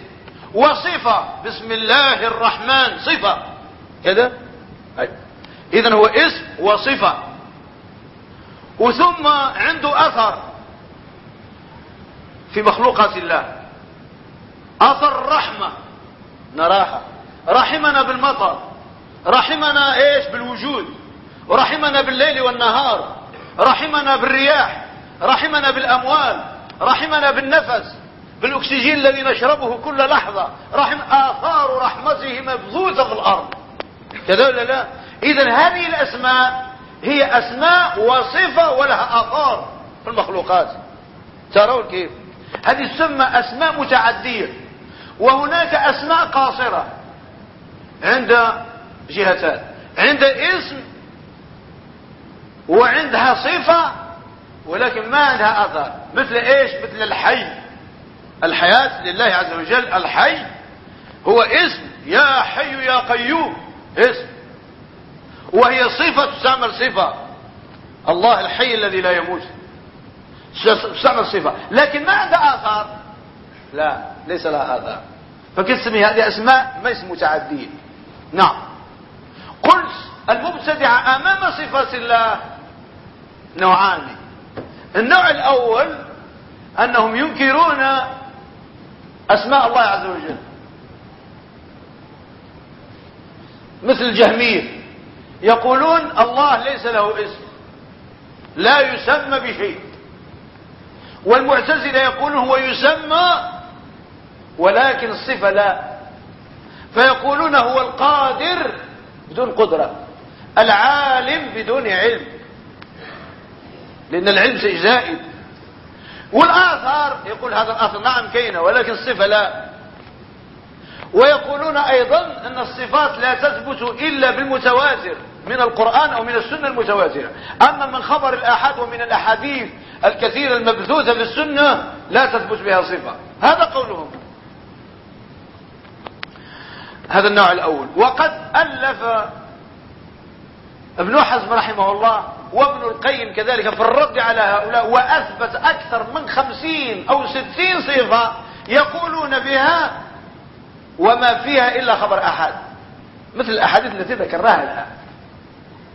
وصفة. بسم الله الرحمن. صفة. كده؟ اذا هو اسم وصفة. وثم عنده أثر. في مخلوقات الله. اثر الرحمة؟ نراها. رحمنا بالمطر. رحمنا إيش؟ بالوجود. ورحمنا بالليل والنهار. رحمنا بالرياح. رحمنا بالأموال. رحمنا بالنفس. بالأكسجين الذي نشربه كل لحظة. رحم آثار رحمته مبثوثة في الأرض. كذا ولا لا؟ اذا هذه الأسماء هي أسماء وصفة ولها آثار في المخلوقات. ترون كيف؟ هذه تسمى أسماء متعدية وهناك أسماء قاصرة عند جهتان عند اسم وعندها صفة ولكن ما عندها أثر مثل إيش؟ مثل الحي. الحياة لله عز وجل الحي هو اسم يا حي يا قيوم اسم. وهي صفة تستعمل صفة الله الحي الذي لا يموت. تستعمل صفة. لكن ما عندها آثار. لا ليس لها آثار. فكسمي هذه أسماء؟ ما اسم متعدين. نعم. قلت المبتدع أمام صفات الله. نوعان. النوع الأول أنهم ينكرون أسماء الله عز وجل. مثل الجهمية يقولون الله ليس له اسم. لا يسمى بشيء. والمعتزلة يقولون هو يسمى ولكن الصفة لا. فيقولون هو القادر بدون قدرة العالم بدون علم. لأن العلم شيء زائد. والآثار يقول هذا الآثار نعم كينة ولكن الصفة لا. ويقولون أيضا أن الصفات لا تثبت إلا بالمتواتر. من القرآن أو من السنة المتواترة. أما من خبر الآحاد ومن الأحاديث الكثيرة المبثوثة في السنة لا تثبت بها صفة. هذا قولهم. هذا النوع الأول. وقد ألف ابن حزم رحمه الله وابن القيم كذلك في الرد على هؤلاء وأثبت أكثر من خمسين أو ستين صفة يقولون بها وما فيها إلا خبر أحد. مثل الأحاديث التي ذكرناها الآن.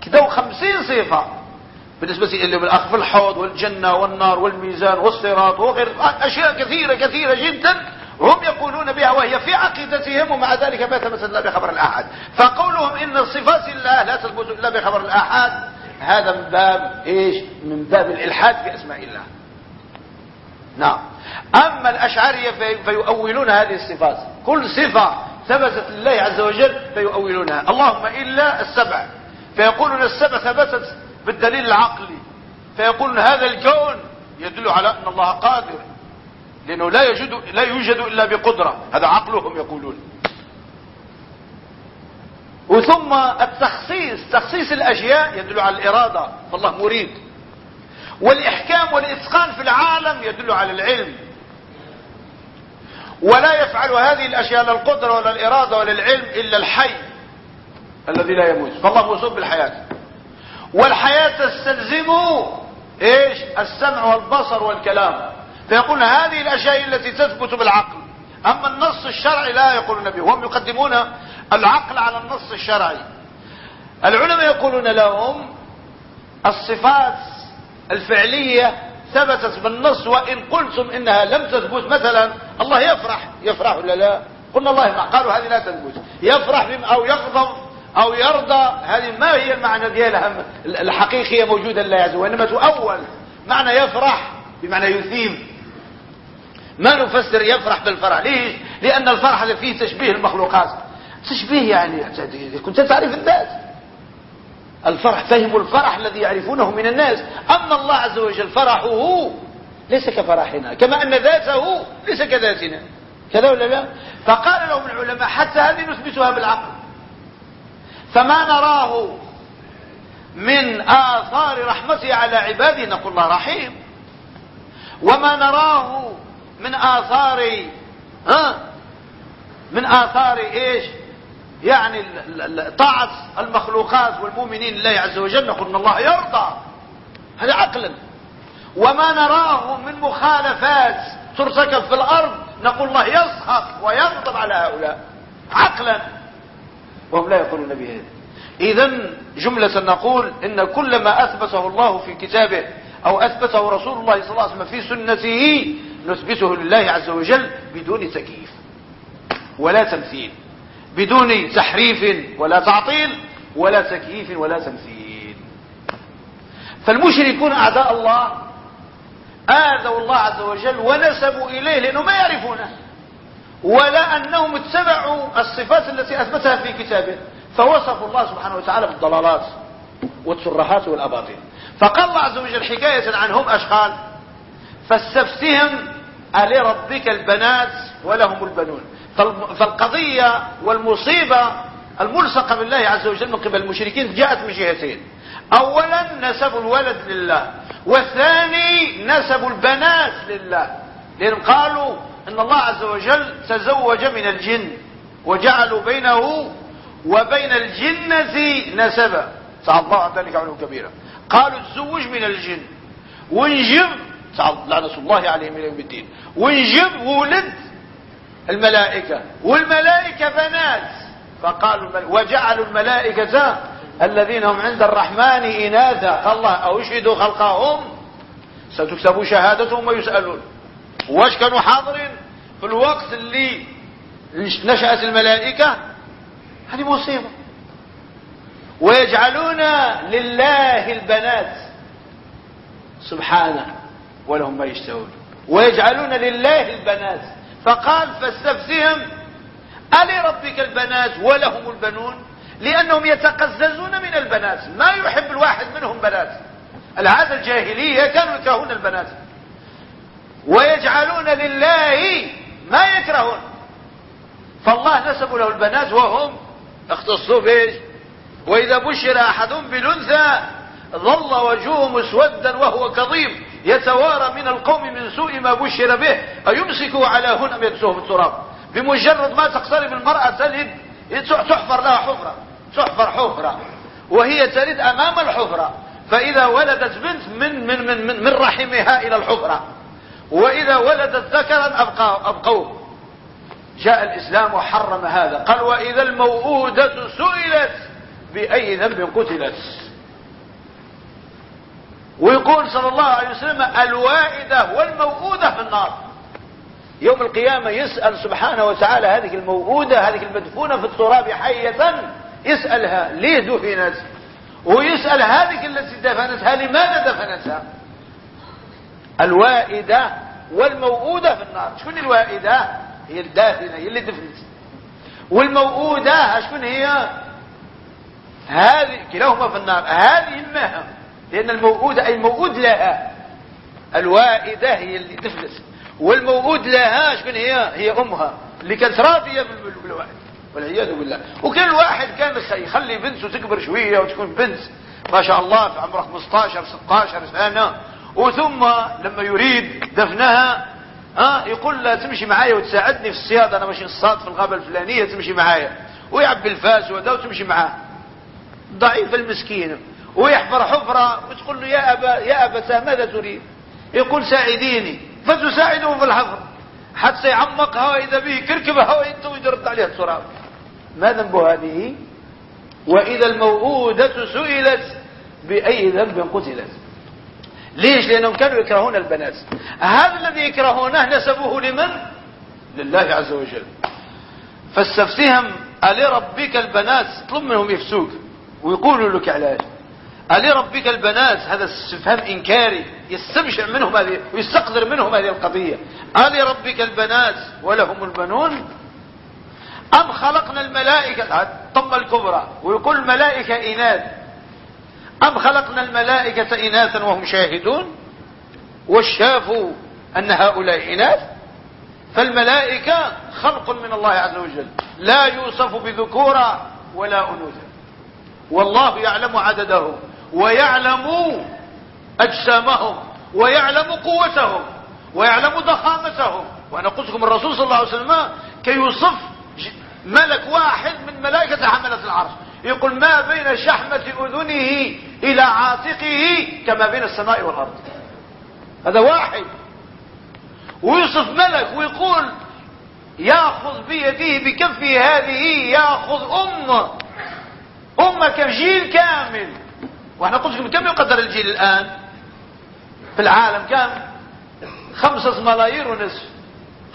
كده خمسين صفة. بالنسبة إلى في الحوض والجنة والنار والميزان والصراط وغير أشياء كثيرة كثيرة جدا هم يقولون بها وهي في عقيدتهم ومع ذلك ما ثبت الا بخبر الآحاد فقولهم إن صفات الله لا تثبت إلا بخبر الآحاد هذا من باب إيش؟ من باب الإلحاد في أسماء الله. نعم. أما الأشعرية فيؤولون هذه الصفات. كل صفة ثبتت لله عز وجل فيؤولونها. اللهم إلا السبع. فيقولون السبع ثبتت بالدليل العقلي. فيقولون هذا الكون يدل على أن الله قادر لأنه لا يوجد, لا يوجد إلا بقدرة. هذا عقلهم يقولون. وثم التخصيص تخصيص الأشياء يدل على الإرادة فالله مريد. والإحكام والإتقان في العالم يدل على العلم. ولا يفعل هذه الأشياء لا القدرة ولا الإرادة ولا العلم إلا الحي. الذي لا يموت. فالله موصوف بالحياة. والحياة تستلزم إيش؟ السمع والبصر والكلام. فيقول هذه الأشياء التي تثبت بالعقل. أما النص الشرعي لا يقول النبي. وهم يقدمون العقل على النص الشرعي. العلماء يقولون لهم الصفات الفعلية ثبتت بالنص وإن قلتم إنها لم تثبت مثلا الله يفرح. يفرح ولا لا؟ قلنا الله يفرح قالوا هذه لا تثبت. يفرح أو يغضب أو يرضى هذه ما هي المعنى ديالها الحقيقية موجودة لله عز وجل وإنما تؤول معنى يفرح بمعنى يثيب ما نفسر يفرح بالفرح. ليش؟ لأن الفرح هذا فيه تشبيه المخلوقات. تشبيه يعني كنت تعرف الناس. الفرح فهموا الفرح الذي يعرفونه من الناس. أما الله عز وجل فرحه ليس كفرحنا كما أن ذاته ليس كذاتنا. كذا ولا لا؟ فقال لهم العلماء حتى هذه نثبتها بالعقل. فما نراه من آثار رحمته على عباده نقول الله رحيم. وما نراه من آثار ها؟ من آثار إيش؟ يعني طاعة المخلوقات والمؤمنين لله عز وجل نقول إن الله يرضى. هذا عقلا وما نراه من مخالفات ترتكب في الأرض نقول الله يسخط ويغضب على هؤلاء. عقلا. وهم لا يقولون بهذا. إذا جملة نقول إن كل ما أثبته الله في كتابه أو أثبته رسول الله صلى الله عليه وسلم في سنته نثبته لله عز وجل بدون تكييف ولا تمثيل بدون تحريف ولا تعطيل ولا تكييف ولا تمثيل. فالمشركون أعداء الله آذوا الله عز وجل ونسبوا إليه لأنه ما يعرفونه. ولا أنهم اتبعوا الصفات التي أثبتها في كتابه. فوصفوا الله سبحانه وتعالى بالضلالات والترهات والأباطيل. فقال الله عز وجل حكاية عنهم أشقال فاستفتهم ألربك البنات ولهم البنون. فالقضية والمصيبة الملصقة بالله عز وجل من قبل المشركين جاءت من جهتين. اولا نسبوا الولد لله والثاني نسبوا البنات لله. لأنهم قالوا أن الله عز وجل تزوج من الجن وجعلوا بينه وبين الجنة نسبا تعالى الله عن ذلك عنه كبيرا. قالوا تزوج من الجن. ونجب لعنة الله عليهم إلى يوم الدين. ونجب ولد الملائكة. والملائكة بنات. فقالوا وجعلوا الملائكة الذين هم عند الرحمن إناثا. الله أو يشهدوا خلقهم؟ ستكتب شهادتهم ويسألون. واش كانوا حاضرين في الوقت اللي نشأت الملائكة؟ هذه مصيبة. ويجعلون لله البنات سبحانه ولهم ما يشتهون. ويجعلون لله البنات. فقال فاستفزهم ألربك البنات ولهم البنون؟ لأنهم يتقززون من البنات. ما يحب الواحد منهم بنات. العادة الجاهلية كانوا يكرهون البنات. ويجعلون لله ما يكرهون. فالله نسبوا له البنات وهم اختصوا بإيش؟ وإذا بشر احد بالأنثى ظل وجهه مسودا وهو كظيم. يتوارى من القوم من سوء ما بشر به. أيمسكه على هن أم يدسوه في التراب؟ بمجرد ما تقترب المرأة تلد تحفر لها حفرة تحفر حفرة. وهي تلد أمام الحفرة. فإذا ولدت بنت من, من, من, من رحمها إلى الحفرة. وإذا ولدت ذكرا أبقوه. جاء الإسلام وحرم هذا. قال وإذا الموءودة سئلت بأي ذنب قتلت. ويقول صلى الله عليه وسلم الوائدة والموءودة في النار. يوم القيامة يسأل سبحانه وتعالى هذه الموءودة هذه المدفونة في التراب حية يسألها ليه دفنت؟ ويسأل هذه التي دفنتها لماذا دفنتها؟ الوائدة والموءودة في النار. شكون الوائدة؟ هي الدافنة هي اللي دفنت والموءودة شكون هي؟ هذه كلاهما في النار. هذه المهم لأن الموءودة أي موءود لها. الوائدة هي اللي دفنت والموءود لها شكون هي؟ هي أمها. اللي كانت راضية بالوائد والعياذ بالله. وكل واحد كان يخلي بنته تكبر شوية وتكون بنت. ما شاء الله في عمرها 15 16 سنة. وثم لما يريد دفنها ها يقول لها تمشي معايا وتساعدني في الصيادة أنا ماشي نصاد في الغابة الفلانية تمشي معايا. ويعبي الفاس وده وتمشي معاه. ضعيف المسكين. ويحفر حفرة وتقول له يا أبا يا أبا ماذا تريد؟ يقول ساعديني. فتساعده في الحفر. حتى يعمقها وإذا به كركبها وإنت ويرد عليها التراب. ما ذنب هذه؟ وإذا الموءودة سئلت بأي ذنب قتلت. ليش؟ لأنهم كانوا يكرهون البنات. هذا الذي يكرهونه نسبوه لمن؟ لله عز وجل. فاستفتهم ألربك البنات؟ اطلب منهم يفسوك. ويقولوا لك علاج ألربك البنات؟ هذا استفهام إنكاري. يستبشع منهم هذه ويستقدر منهم هذه القضية. ألربك البنات؟ ولهم البنون؟ أم خلقنا الملائكة؟ الطمة الكبرى. ويقول الملائكة إناث. أم خلقنا الملائكة إناثا وهم شاهدون؟ وشافوا أن هؤلاء إناث؟ فالملائكة خلق من الله عز وجل لا يوصف بذكورة ولا أنوثة. والله يعلم عددهم ويعلم أجسامهم ويعلم قوتهم ويعلم ضخامتهم. وأنا قلت لكم الرسول صلى الله عليه وسلم كي يوصف ملك واحد من ملائكة حملة العرش. يقول ما بين شحمة أذنه إلى عاتقه كما بين السماء والأرض. هذا واحد. ويوصف ملك ويقول يأخذ بيده بكفه هذه يأخذ أمة أمة كجيل كامل. وإحنا قلت لكم كم يقدر الجيل الآن؟ في العالم كم؟ خمسة ملايين ونصف.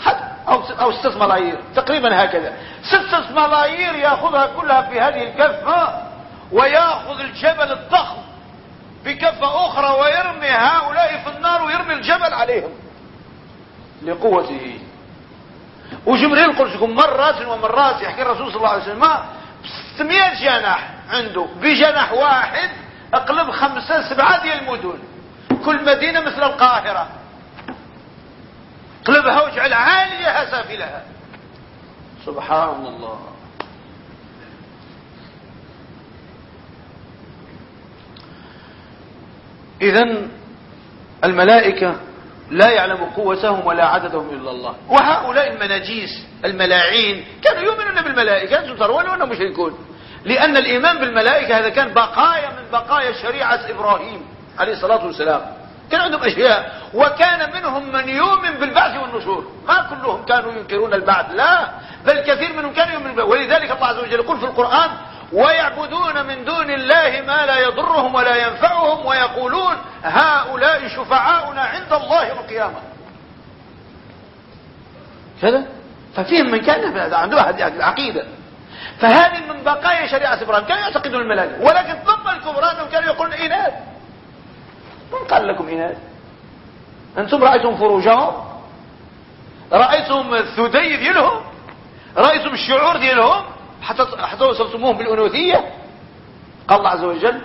حتى أو أو ستة ملايير. تقريبا هكذا. ستة ملايير يأخذها كلها في هذه الكفة ويأخذ الجبل الضخم بكفة أخرى ويرمي هؤلاء في النار ويرمي الجبل عليهم لقوته. وجبريل قلت لكم مرات ومرات يحكي الرسول صلى الله عليه وسلم 600 جناح عنده. بجناح واحد اقلب خمسة سبعة ديال المدن. كل مدينة مثل القاهرة. قلبها واجعل عاليها سافلها. سبحان الله. اذا الملائكة لا يعلم قوتهم ولا عددهم إلا الله. وهؤلاء المناجيس الملاعين كانوا يؤمنون بالملائكة أنتم ترون وأنهم مشركون. لأن الإيمان بالملائكة هذا كان بقايا من بقايا شريعة إبراهيم عليه الصلاة والسلام. كان عندهم أشياء وكان منهم من يؤمن بالبعث والنشور. ما كلهم كانوا ينكرون البعث لا بل كثير منهم كانوا يؤمن بالبعث. ولذلك الله عز وجل يقول في القرآن ويعبدون من دون الله ما لا يضرهم ولا ينفعهم ويقولون هؤلاء شفعاؤنا عند الله القيامة. كذا ففيهم من كان عنده هذه العقيدة. فهذه من بقايا شريعة إبراهيم. كانوا يعتقدون الملائكة ولكن الكبرى أنهم كانوا يقولون إناث من قال لكم إناث؟ أنتم رأيتم فروجهم رأيتم الثدي ديالهم رأيتم الشعور ديالهم حتى حتى وصلتموهم بالأنوثية؟ قال الله عز وجل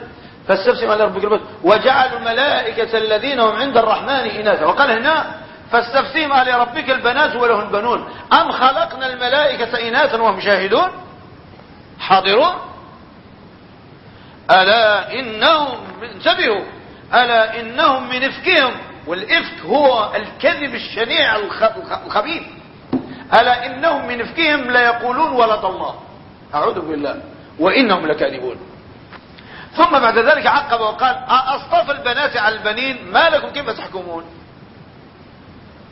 فاستفسم على ربك البيت وجعلوا الملائكة الذين هم عند الرحمن إناثا. وقال هنا فاستفسم على ربك البنات وله البنون. أم خلقنا الملائكة إناثا وهم شاهدون؟ حاضرون؟ ألا إنهم انتبهوا. ألا إنهم من إفكهم؟ والإفك هو الكذب الشنيع الخبيث. ألا إنهم من إفكهم ليقولون ولد الله أعوذ بالله. وإنهم لكاذبون. ثم بعد ذلك عقب وقال أصطف البنات على البنين؟ ما لكم؟ كيف تحكمون؟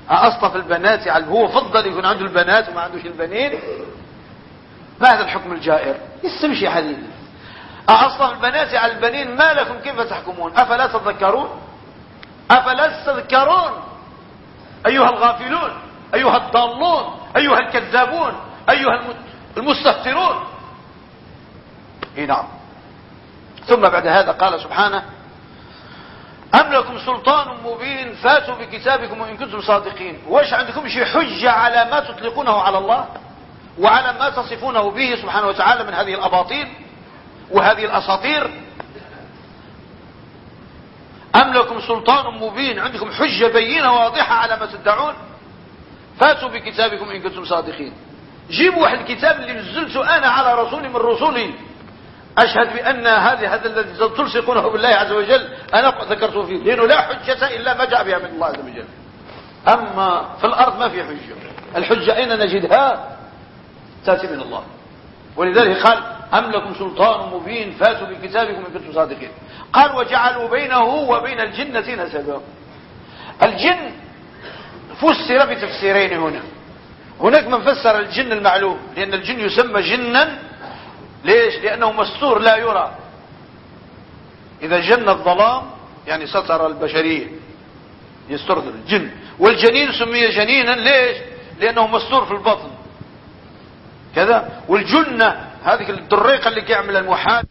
أصطف البنات على هو فضل يكون عنده البنات وما عندوش البنين؟ ما هذا الحكم الجائر؟ يستمشي حديث أصطف البنات على البنين ما لكم كيف تحكمون؟ أفلا تذكرون؟ أفلا تذكرون؟ أيها الغافلون أيها الضالون أيها الكذابون أيها المستهترون إي نعم. ثم بعد هذا قال سبحانه أم لكم سلطان مبين؟ فاتوا بكتابكم وإن كنتم صادقين. واش عندكم؟ شي حجة على ما تطلقونه على الله وعلى ما تصفونه به سبحانه وتعالى من هذه الأباطيل؟ وهذه الأساطير. أم لكم سلطان مبين؟ عندكم حجة بينة واضحة على ما تدعون؟ فاتوا بكتابكم إن كنتم صادقين. جيبوا واحد الكتاب اللي نزلته أنا على رسول من رسلي أشهد بأن هذا هذا الذي تلصقونه بالله عز وجل أنا ذكرته فيه. لأنه لا حجة إلا ما جاء بها من الله عز وجل. أما في الأرض ما في حجة. الحجة أين نجدها؟ تأتي من الله. ولذلك قال أم لكم سلطان مبين؟ فاتوا بكتابكم إن كنتم صادقين. قال وجعلوا بينه وبين الجنة نسبا الجن فسر بتفسيرين هنا. هناك من فسر الجن المعلوم لأن الجن يسمى جنا. ليش؟ لأنه مستور لا يرى. إذا جن الظلام يعني ستر البشرية. يستر الجن. والجنين سمي جنينا. ليش؟ لأنه مستور في البطن. كذا. والجنة هذه الدريقة اللي يعمل المحال.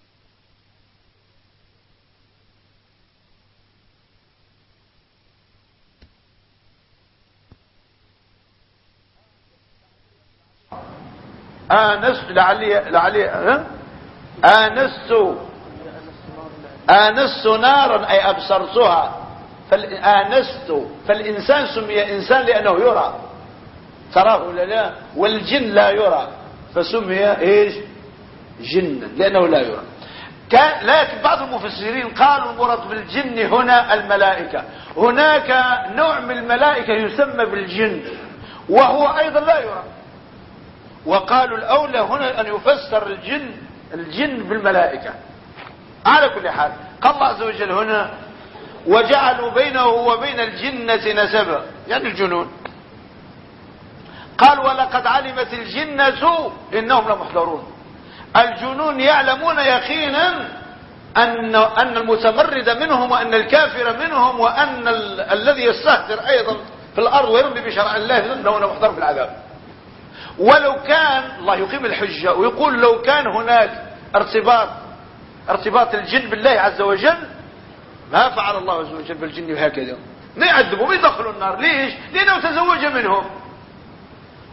آنست لعلي لعلي آنست آنست نارا أي أبصرتها. فآنست فالإنسان سمي إنسان لأنه يرى. تراه ولا لا؟ والجن لا يرى. فسمي إيش؟ جنا لأنه لا يرى. لكن بعض المفسرين قالوا المراد بالجن هنا الملائكة. هناك نوع من الملائكة يسمى بالجن وهو أيضا لا يرى. وقالوا الأولى هنا أن يفسر الجن الجن بالملائكة. على كل حال قال الله عز وجل هنا وجعلوا بينه وبين الجنة نسبا. يعني الجنون. قال ولقد علمت الجنة إنهم لمحضرون. الجنون يعلمون يقينا أن, أن المتمرد منهم وأن الكافر منهم وأن ال... الذي يستهتر أيضا في الأرض ويرمي بشرع الله إنه لمحضر في العذاب ولو كان الله يقيم الحجة ويقول لو كان هناك ارتباط ارتباط الجن بالله عز وجل ما فعل الله عز وجل بالجن هكذا ما يعذبوا ما يدخلوا النار. ليش؟ لأنه تزوج منهم.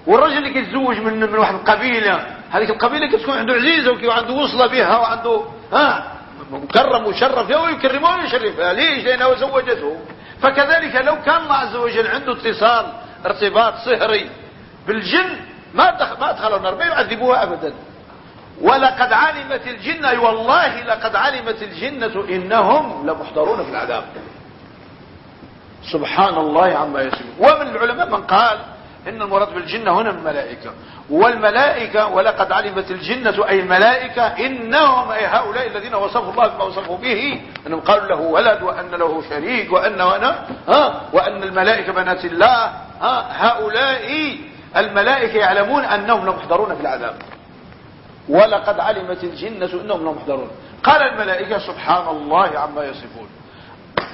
والرجل اللي كيتزوج من من واحد القبيله هذيك القبيلة كتكون عنده عزيزة وعنده وصلة بها وعنده ها مكرم وشرف. فيها ويكرمها ويشرفها ليش؟ لأنه زوجته. فكذلك لو كان الله عز وجل عنده اتصال ارتباط صهري بالجن ما دخل ما دخلوا النار ما يعذبوها ابدا. ولقد علمت الجنة أي والله لقد علمت الجنة إنهم لمحضرون في العذاب. سبحان الله عما يصفون. ومن العلماء من قال إن المراد بالجنة هنا الملائكة. والملائكة ولقد علمت الجنة أي الملائكة إنهم أي هؤلاء الذين وصفوا الله بما وصفوا به. أنهم قالوا له ولد وأن له شريك وأن وأنا ها وأن الملائكة بنات الله. ها هؤلاء الملائكة يعلمون أنهم لمحضرون في العذاب. ولقد علمت الجنة إنهم لمحضرون قال الملائكة سبحان الله عما يصفون.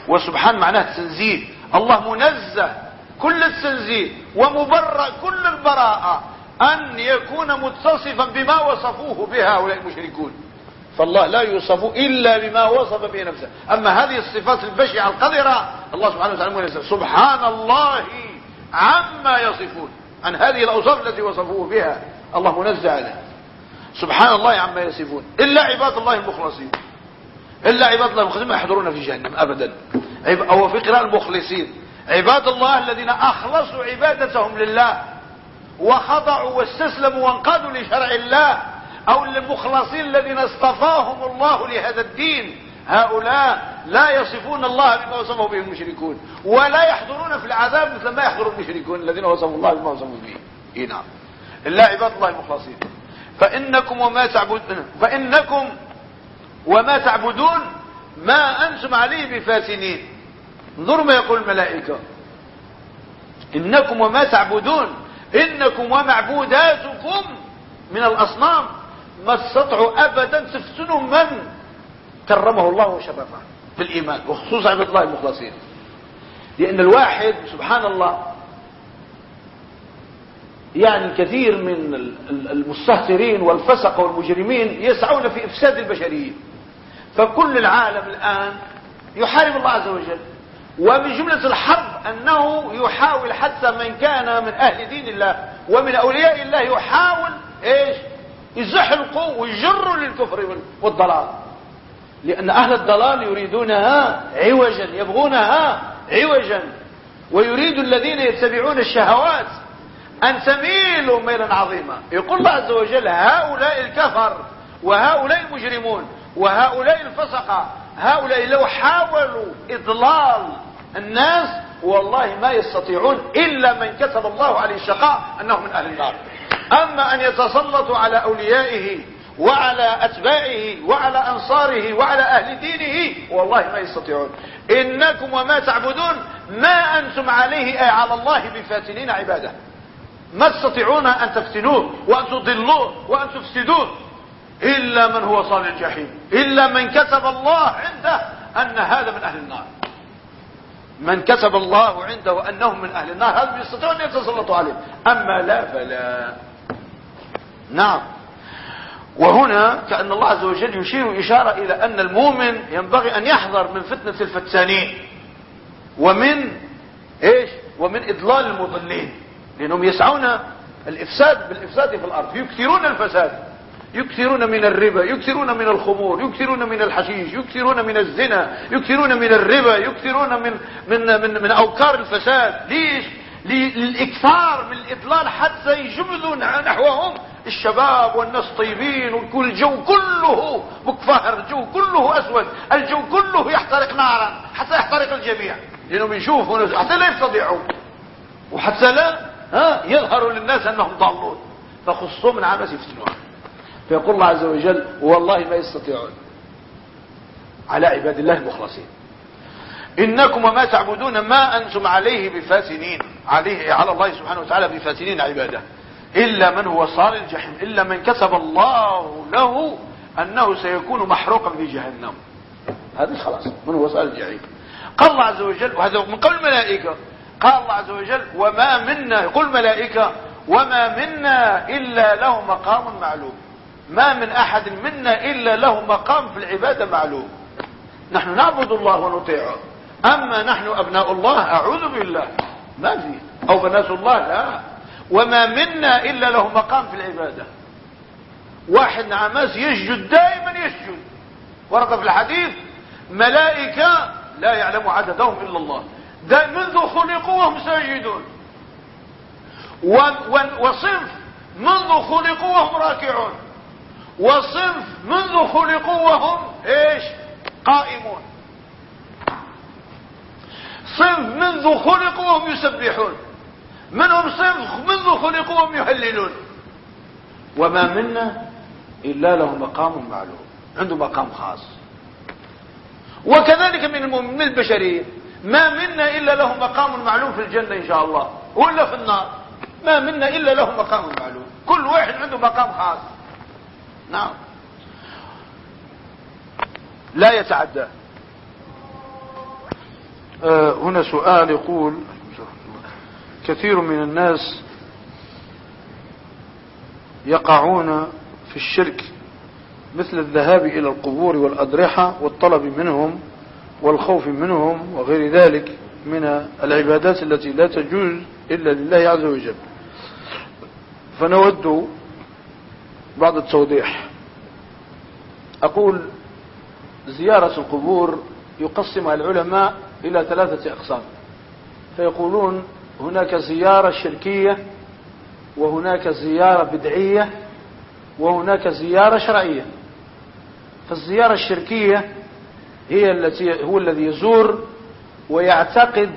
وسبحان معناه تنزيه الله منزه كل التنزيه ومبرأ كل البراءة أن يكون متصفا بما وصفوه به هؤلاء المشركون. فالله لا يوصف إلا بما وصف به نفسه. أما هذه الصفات البشعة القذرة الله سبحانه وتعالى سبحان الله عما يصفون. عن هذه الأوصاف التي وصفوه بها الله منزه عنها سبحان الله عما يصفون. إلا عباد الله المخلصين. إلا عباد الله المخلصين ما يحضرون في جهنم أبدا. أو في قراءة المخلصين. عباد الله الذين أخلصوا عبادتهم لله وخضعوا واستسلموا وانقادوا لشرع الله أو المخلصين الذين اصطفاهم الله لهذا الدين هؤلاء لا يصفون الله بما وصفه به المشركون ولا يحضرون في العذاب مثل ما يحضر المشركون الذين وصفوا الله بما وصفوا به. إيه نعم. إلا عباد الله المخلصين. فإنكم وما تعبدون فإنكم وما تعبدون ما أنتم عليه بفاتنين. انظروا ما يقول الملائكة. إنكم وما تعبدون. إنكم ومعبوداتكم من الأصنام. ما استطعوا أبدا تفتنوا من كرمه الله وشرفه بالإيمان وخصوصا عباد الله المخلصين. لأن الواحد سبحان الله يعني كثير من المستهترين والفسق والمجرمين يسعون في إفساد البشرية. فكل العالم الآن يحارب الله عز وجل. ومن جملة الحرب أنه يحاول حتى من كان من أهل دين الله ومن أولياء الله يحاول إيش؟ يزحلقوا ويجروا للكفر والضلال. لأن أهل الضلال يريدونها عوجا يبغونها عوجا. ويريد الذين يتبعون الشهوات أن تميلوا ميلا عظيما. يقول الله عز وجل هؤلاء الكفر وهؤلاء المجرمون وهؤلاء الفسقة هؤلاء لو حاولوا إضلال الناس والله ما يستطيعون إلا من كتب الله عليه الشقاء أنه من أهل النار. أما أن يتسلطوا على أوليائه وعلى أتباعه وعلى أنصاره وعلى أهل دينه والله ما يستطيعون. إنكم وما تعبدون ما أنتم عليه أي على الله بفاتنين عبادة. ما تستطيعون أن تفتنوه وأن تضلوه وأن تفسدوه. إلا من هو صال الجحيم. إلا من كتب الله عنده أن هذا من أهل النار. من كتب الله عنده أنهم من أهل النار هذا يستطيعون أن يتسلطوا عليه أما لا فلا. نعم. وهنا كأن الله عز وجل يشير إشارة إلى أن المؤمن ينبغي أن يحذر من فتنة الفتانين. ومن إيش؟ ومن إضلال المضلين. لأنهم يسعون الإفساد بالإفساد في الأرض يكثرون الفساد. يكثرون من الربا يكثرون من الخمور يكثرون من الحشيش يكثرون من الزنا يكثرون من الربا يكثرون من من من, من أوكار الفساد. ليش؟ للإكثار من الإضلال حتى يجبذوا نحوهم. الشباب والناس طيبين وكل الجو كله مكفهر الجو كله أسود الجو كله يحترق نارا حتى يحترق الجميع. لأنهم يشوفوا حتى لا يستطيعوا وحتى لا ها يظهر للناس أنهم ضالون. فخصهم من عبس يفتنون فيقول الله عز وجل والله ما يستطيعون. على عباد الله المخلصين. إنكم وما تعبدون ما أنتم عليه بفاتنين عليه على الله سبحانه وتعالى بفاتنين عباده. إلا من هو صار الجحيم إلا من كسب الله له أنه سيكون محروقا في جهنم. هذا خلاص من هو صار الجحيم؟ قال الله عز وجل وهذا من قول الملائكة. قال الله عز وجل وما منا يقول الملائكة وما منا إلا له مقام معلوم. ما من أحد منا إلا له مقام في العبادة معلوم. نحن نعبد الله ونطيعه أما نحن أبناء الله أعوذ بالله. ما في. أو بنات الله لا. وما منا إلا له مقام في العبادة. واحد نعماس يسجد دائما يسجد. ورد في الحديث ملائكة لا يعلم عددهم إلا الله. ده منذ خلقوا وهم ساجدون. وصنف منذ خلقوا وهم راكعون. وصنف منذ خلقوا وهم إيش؟ قائمون. صنف منذ خلقوا وهم يسبحون. منهم صنف منذ خلقوا وهم يهللون. وما منا إلا له مقام معلوم. عنده مقام خاص. وكذلك من البشرية ما منا إلا له مقام معلوم في الجنة إن شاء الله. ولا في النار. ما منا إلا له مقام معلوم. كل واحد عنده مقام خاص. نعم. لا يتعدى. آه هنا سؤال يقول كثير من الناس يقعون في الشرك مثل الذهاب إلى القبور والأضرحة والطلب منهم والخوف منهم وغير ذلك من العبادات التي لا تجوز إلا لله عز وجل. فنود بعض التوضيح. أقول زيارة القبور يقسمها العلماء إلى ثلاثة أقسام. فيقولون هناك زيارة شركية وهناك زيارة بدعية وهناك زيارة شرعية. فالزيارة الشركية هي التي هو الذي يزور ويعتقد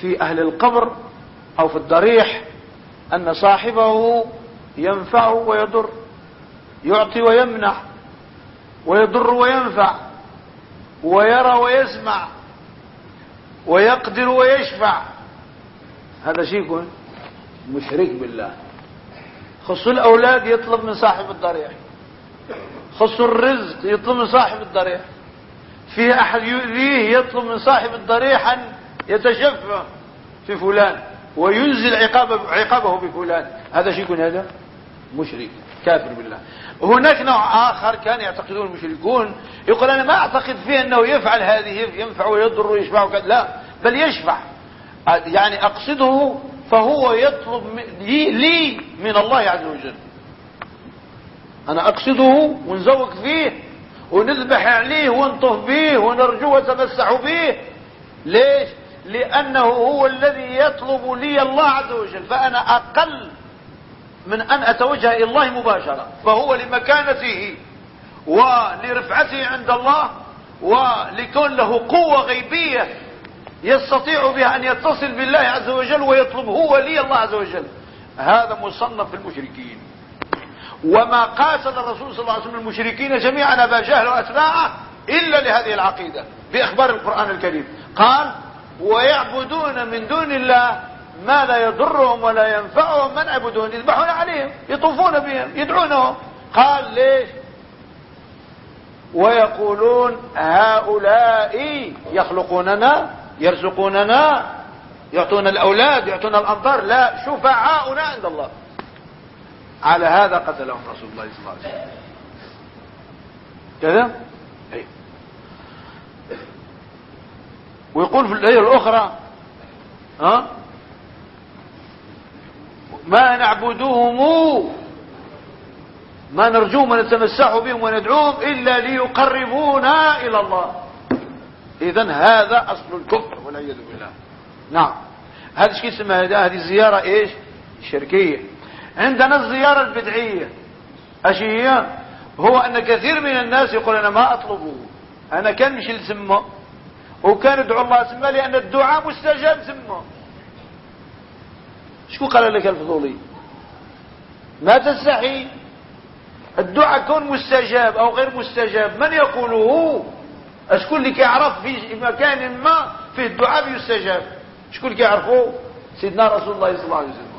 في أهل القبر أو في الضريح أن صاحبه ينفع ويضر. يعطي ويمنع ويضر وينفع. ويرى ويسمع. ويقدر ويشفع. هذا شيء يكون مشرك بالله. خص الأولاد يطلب من صاحب الضريح. خص الرزق يطلب من صاحب الضريح. في أحد يؤذيه يطلب من صاحب الضريح أن يتشفى في فلان. وينزل عقابه, عقابه بفلان. هذا شيء يكون هذا؟ مشرك كافر بالله. هناك نوع آخر كان يعتقدون المشركون يقول أنا ما أعتقد فيه أنه يفعل هذه ينفع ويضر ويشفع وكذا لا بل يشفع يعني أقصده فهو يطلب لي من الله عز وجل. أنا أقصده ونزوق فيه ونذبح عليه ونطه به ونرجو وتمسح به. ليش؟ لأنه هو الذي يطلب لي الله عز وجل فأنا أقل من أن أتوجه إلى الله مباشرة فهو لمكانته ولرفعته عند الله ولكون له قوة غيبية يستطيع بها أن يتصل بالله عز وجل ويطلب هو لي الله عز وجل. هذا مصنف في المشركين. وما قاتل الرسول صلى الله عليه وسلم المشركين جميعا أبا جهل وأتباعه إلا لهذه العقيدة بإخبار القرآن الكريم. قال ويعبدون من دون الله ما لا يضرهم ولا ينفعهم من عبدون يذبحون عليهم يطوفون بهم يدعونهم. قال ليش؟ ويقولون هؤلاء يخلقوننا يرزقوننا يعطون الأولاد يعطون الأمطار. لا شفعاؤنا عند الله. على هذا قتلهم رسول الله صلى الله عليه وسلم. كذا؟ أي. ويقول في الآية الأخرى ها؟ ما نعبدهم ما نرجوهم ونتمسح بهم وندعوهم إلا ليقربونا إلى الله. إذا هذا أصل الكفر والعياذ بالله. نعم. هذا إيش اسمه؟ هذه الزيارة إيش؟ شركية. عندنا الزيارة البدعية. إيش هي؟ هو أن كثير من الناس يقول أنا ما اطلبه أنا كان مش لسمه وكان يدعو الله سمه لأن الدعاء مستجاب سمه شكو قال لك الفضولي؟ ما تستحي؟ الدعاء كون مستجاب أو غير مستجاب من يقوله؟ أشكون اللي كيعرف في مكان ما فيه الدعاء بيستجاب؟ شكون اللي كيعرفوه سيدنا رسول الله صلى الله عليه وسلم.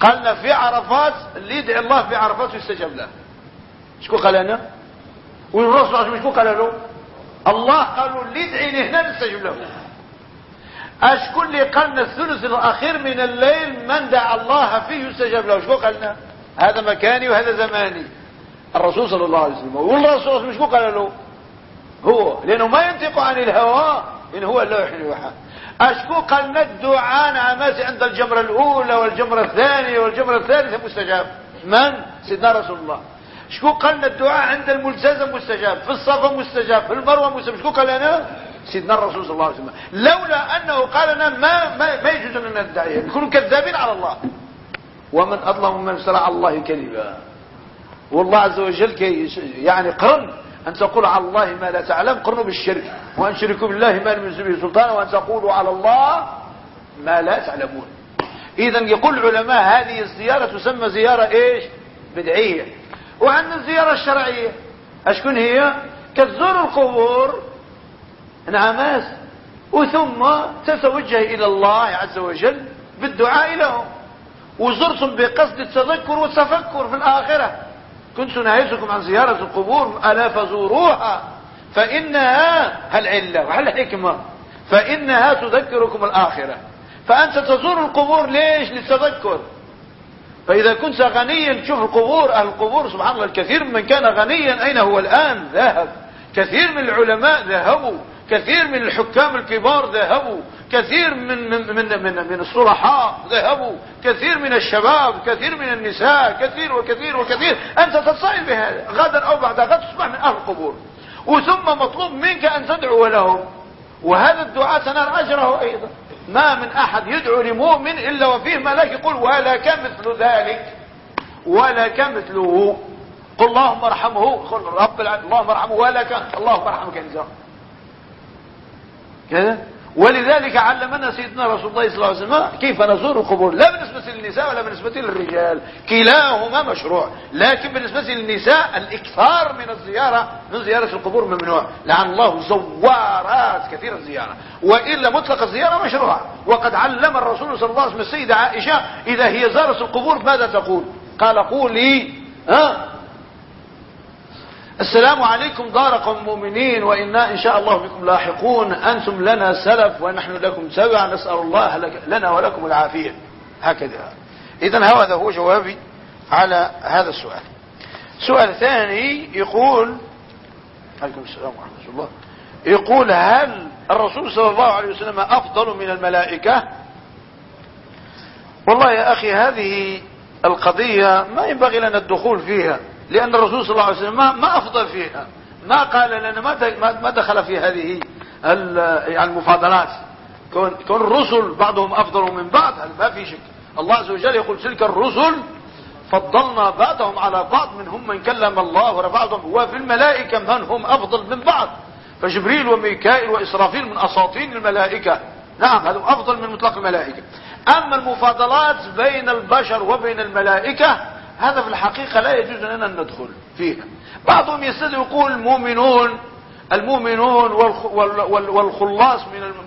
قالنا في عرفات اللي يدعي الله في عرفات يستجاب له. شكون قال أنا؟ والرسول شكون قال له؟ الله قالوا اللي يدعيني هنا نستجيب له. اشكون اللي قالنا الثلث الأخير من الليل من دعا الله فيه يستجاب له؟ شكون قالنا هذا مكاني وهذا زماني. الرسول صلى الله عليه وسلم. والرسول مش قال له؟ هو. لأنه ما ينطق عن الهوى إن هو الا يحيي الوحى اشكو قالنا الدعاء نعمات عند الجمرة الأولى والجمرة الثانية والجمرة الثالثة مستجاب. من؟ سيدنا رسول الله. شكو قالنا الدعاء عند الملتزم مستجاب. في الصفا مستجاب. في المروة مستجاب. شكو قال أنا؟ سيدنا الرسول صلى الله عليه وسلم. لولا أنه قال لنا ما ما, ما يجوز لنا ندعي نكونوا كذابين على الله. ومن أظلم من على الله كذبا. والله عز وجل كي يعني قرن أن تقول على الله ما لا تعلم قرنوا بالشرك. وأن شركوا بالله ما لم ينزل به سلطان وأن تقولوا على الله ما لا تعلمون. إذا يقول العلماء هذه الزيارة تسمى زيارة إيش؟ بدعية. وعندنا الزيارة الشرعية أشكون هي؟ كتزور القبور نعماس وثم تتوجه إلى الله عز وجل بالدعاء لهم. وزرتم بقصد التذكر والتفكر في الآخرة. كنت نهيتكم عن زيارة القبور ألا فزوروها. فإنها العلة وهل الحكمة فإنها تذكركم الآخرة. فأنت تزور القبور ليش؟ للتذكر. فإذا كنت غنيا تشوف القبور أهل القبور سبحان الله الكثير من كان غنيا. أين هو الآن؟ ذهب. كثير من العلماء ذهبوا. كثير من الحكام الكبار ذهبوا كثير من من من من, من الصلحاء ذهبوا كثير من الشباب كثير من النساء كثير وكثير وكثير. أنت تتصل بهذا غدا أو بعد غد تصبح من أهل القبور. وثم مطلوب منك أن تدعو لهم. وهذا الدعاء تنال أجره أيضا. ما من أحد يدعو لمؤمن إلا وفيه ملاك يقول ولك مثل ذلك ولك مثله قل اللهم ارحمه قل رب العالمين اللهم ارحمه ولك اللهم ارحمك انزل كذا. ولذلك علمنا سيدنا رسول الله صلى الله عليه وسلم كيف نزور القبور. لا بالنسبة للنساء ولا بالنسبة للرجال. كلاهما مشروع. لكن بالنسبة للنساء الإكثار من الزيارة من زيارة القبور ممنوع. لعن الله زوارات كثير الزيارة. وإلا مطلق الزيارة مشروع. وقد علم الرسول صلى الله عليه وسلم السيدة عائشة إذا هي زارت القبور ماذا تقول؟ قال قولي ها؟ السلام عليكم دار قوم مؤمنين وإنا إن شاء الله بكم لاحقون. أنتم لنا سلف ونحن لكم تبع نسأل الله لنا ولكم العافية. هكذا. إذا هذا هو جوابي على هذا السؤال. سؤال ثاني يقول عليكم السلام ورحمة الله. يقول هل الرسول صلى الله عليه وسلم أفضل من الملائكة؟ والله يا أخي هذه القضية ما ينبغي لنا الدخول فيها. لأن الرسول صلى الله عليه وسلم ما, ما أفضل فيها. ما قال لنا ما دخل في هذه المفاضلات. كون, كون الرسل بعضهم أفضل من بعض ما في شك. الله عز وجل يقول تلك الرسل فضلنا بعضهم على بعض منهم من كلم الله ورفعهم. وفي الملائكة من هم أفضل من بعض؟ فجبريل وميكائيل وإسرافيل من أساطين الملائكة. نعم هذا أفضل من مطلق الملائكة. أما المفاضلات بين البشر وبين الملائكة هذا في الحقيقة لا يجوز لنا أن ندخل فيها. بعضهم يستدل يقول المؤمنون المؤمنون والخلاص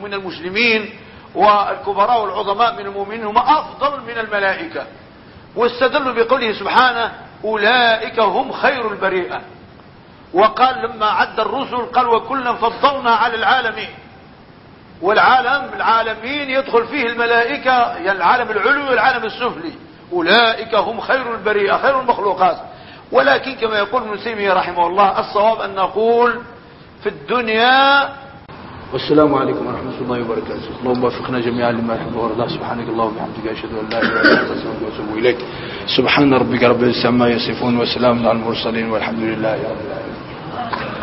من المسلمين والكبراء والعظماء من المؤمنين هم أفضل من الملائكة. واستدلوا بقوله سبحانه أولئك هم خير البريئة. وقال لما عد الرسل قال وكلا فضلنا على العالمين. والعالم العالمين يدخل فيه الملائكة يعني العالم العلوي والعالم السفلي. أولئك هم خير البريئة خير المخلوقات. ولكن كما يقول ابن تيمية رحمه الله الصواب أن نقول في الدنيا والسلام عليكم ورحمة الله وبركاته. اللهم وفقنا جميعا لما يحب ويرضى. سبحانك اللهم وبحمدك أشهد أن لا إله إلا أنت أستغفرك وأتوب إليك. سبحان ربك رب العزة عما يصفون وسلام على المرسلين والحمد لله رب العالمين.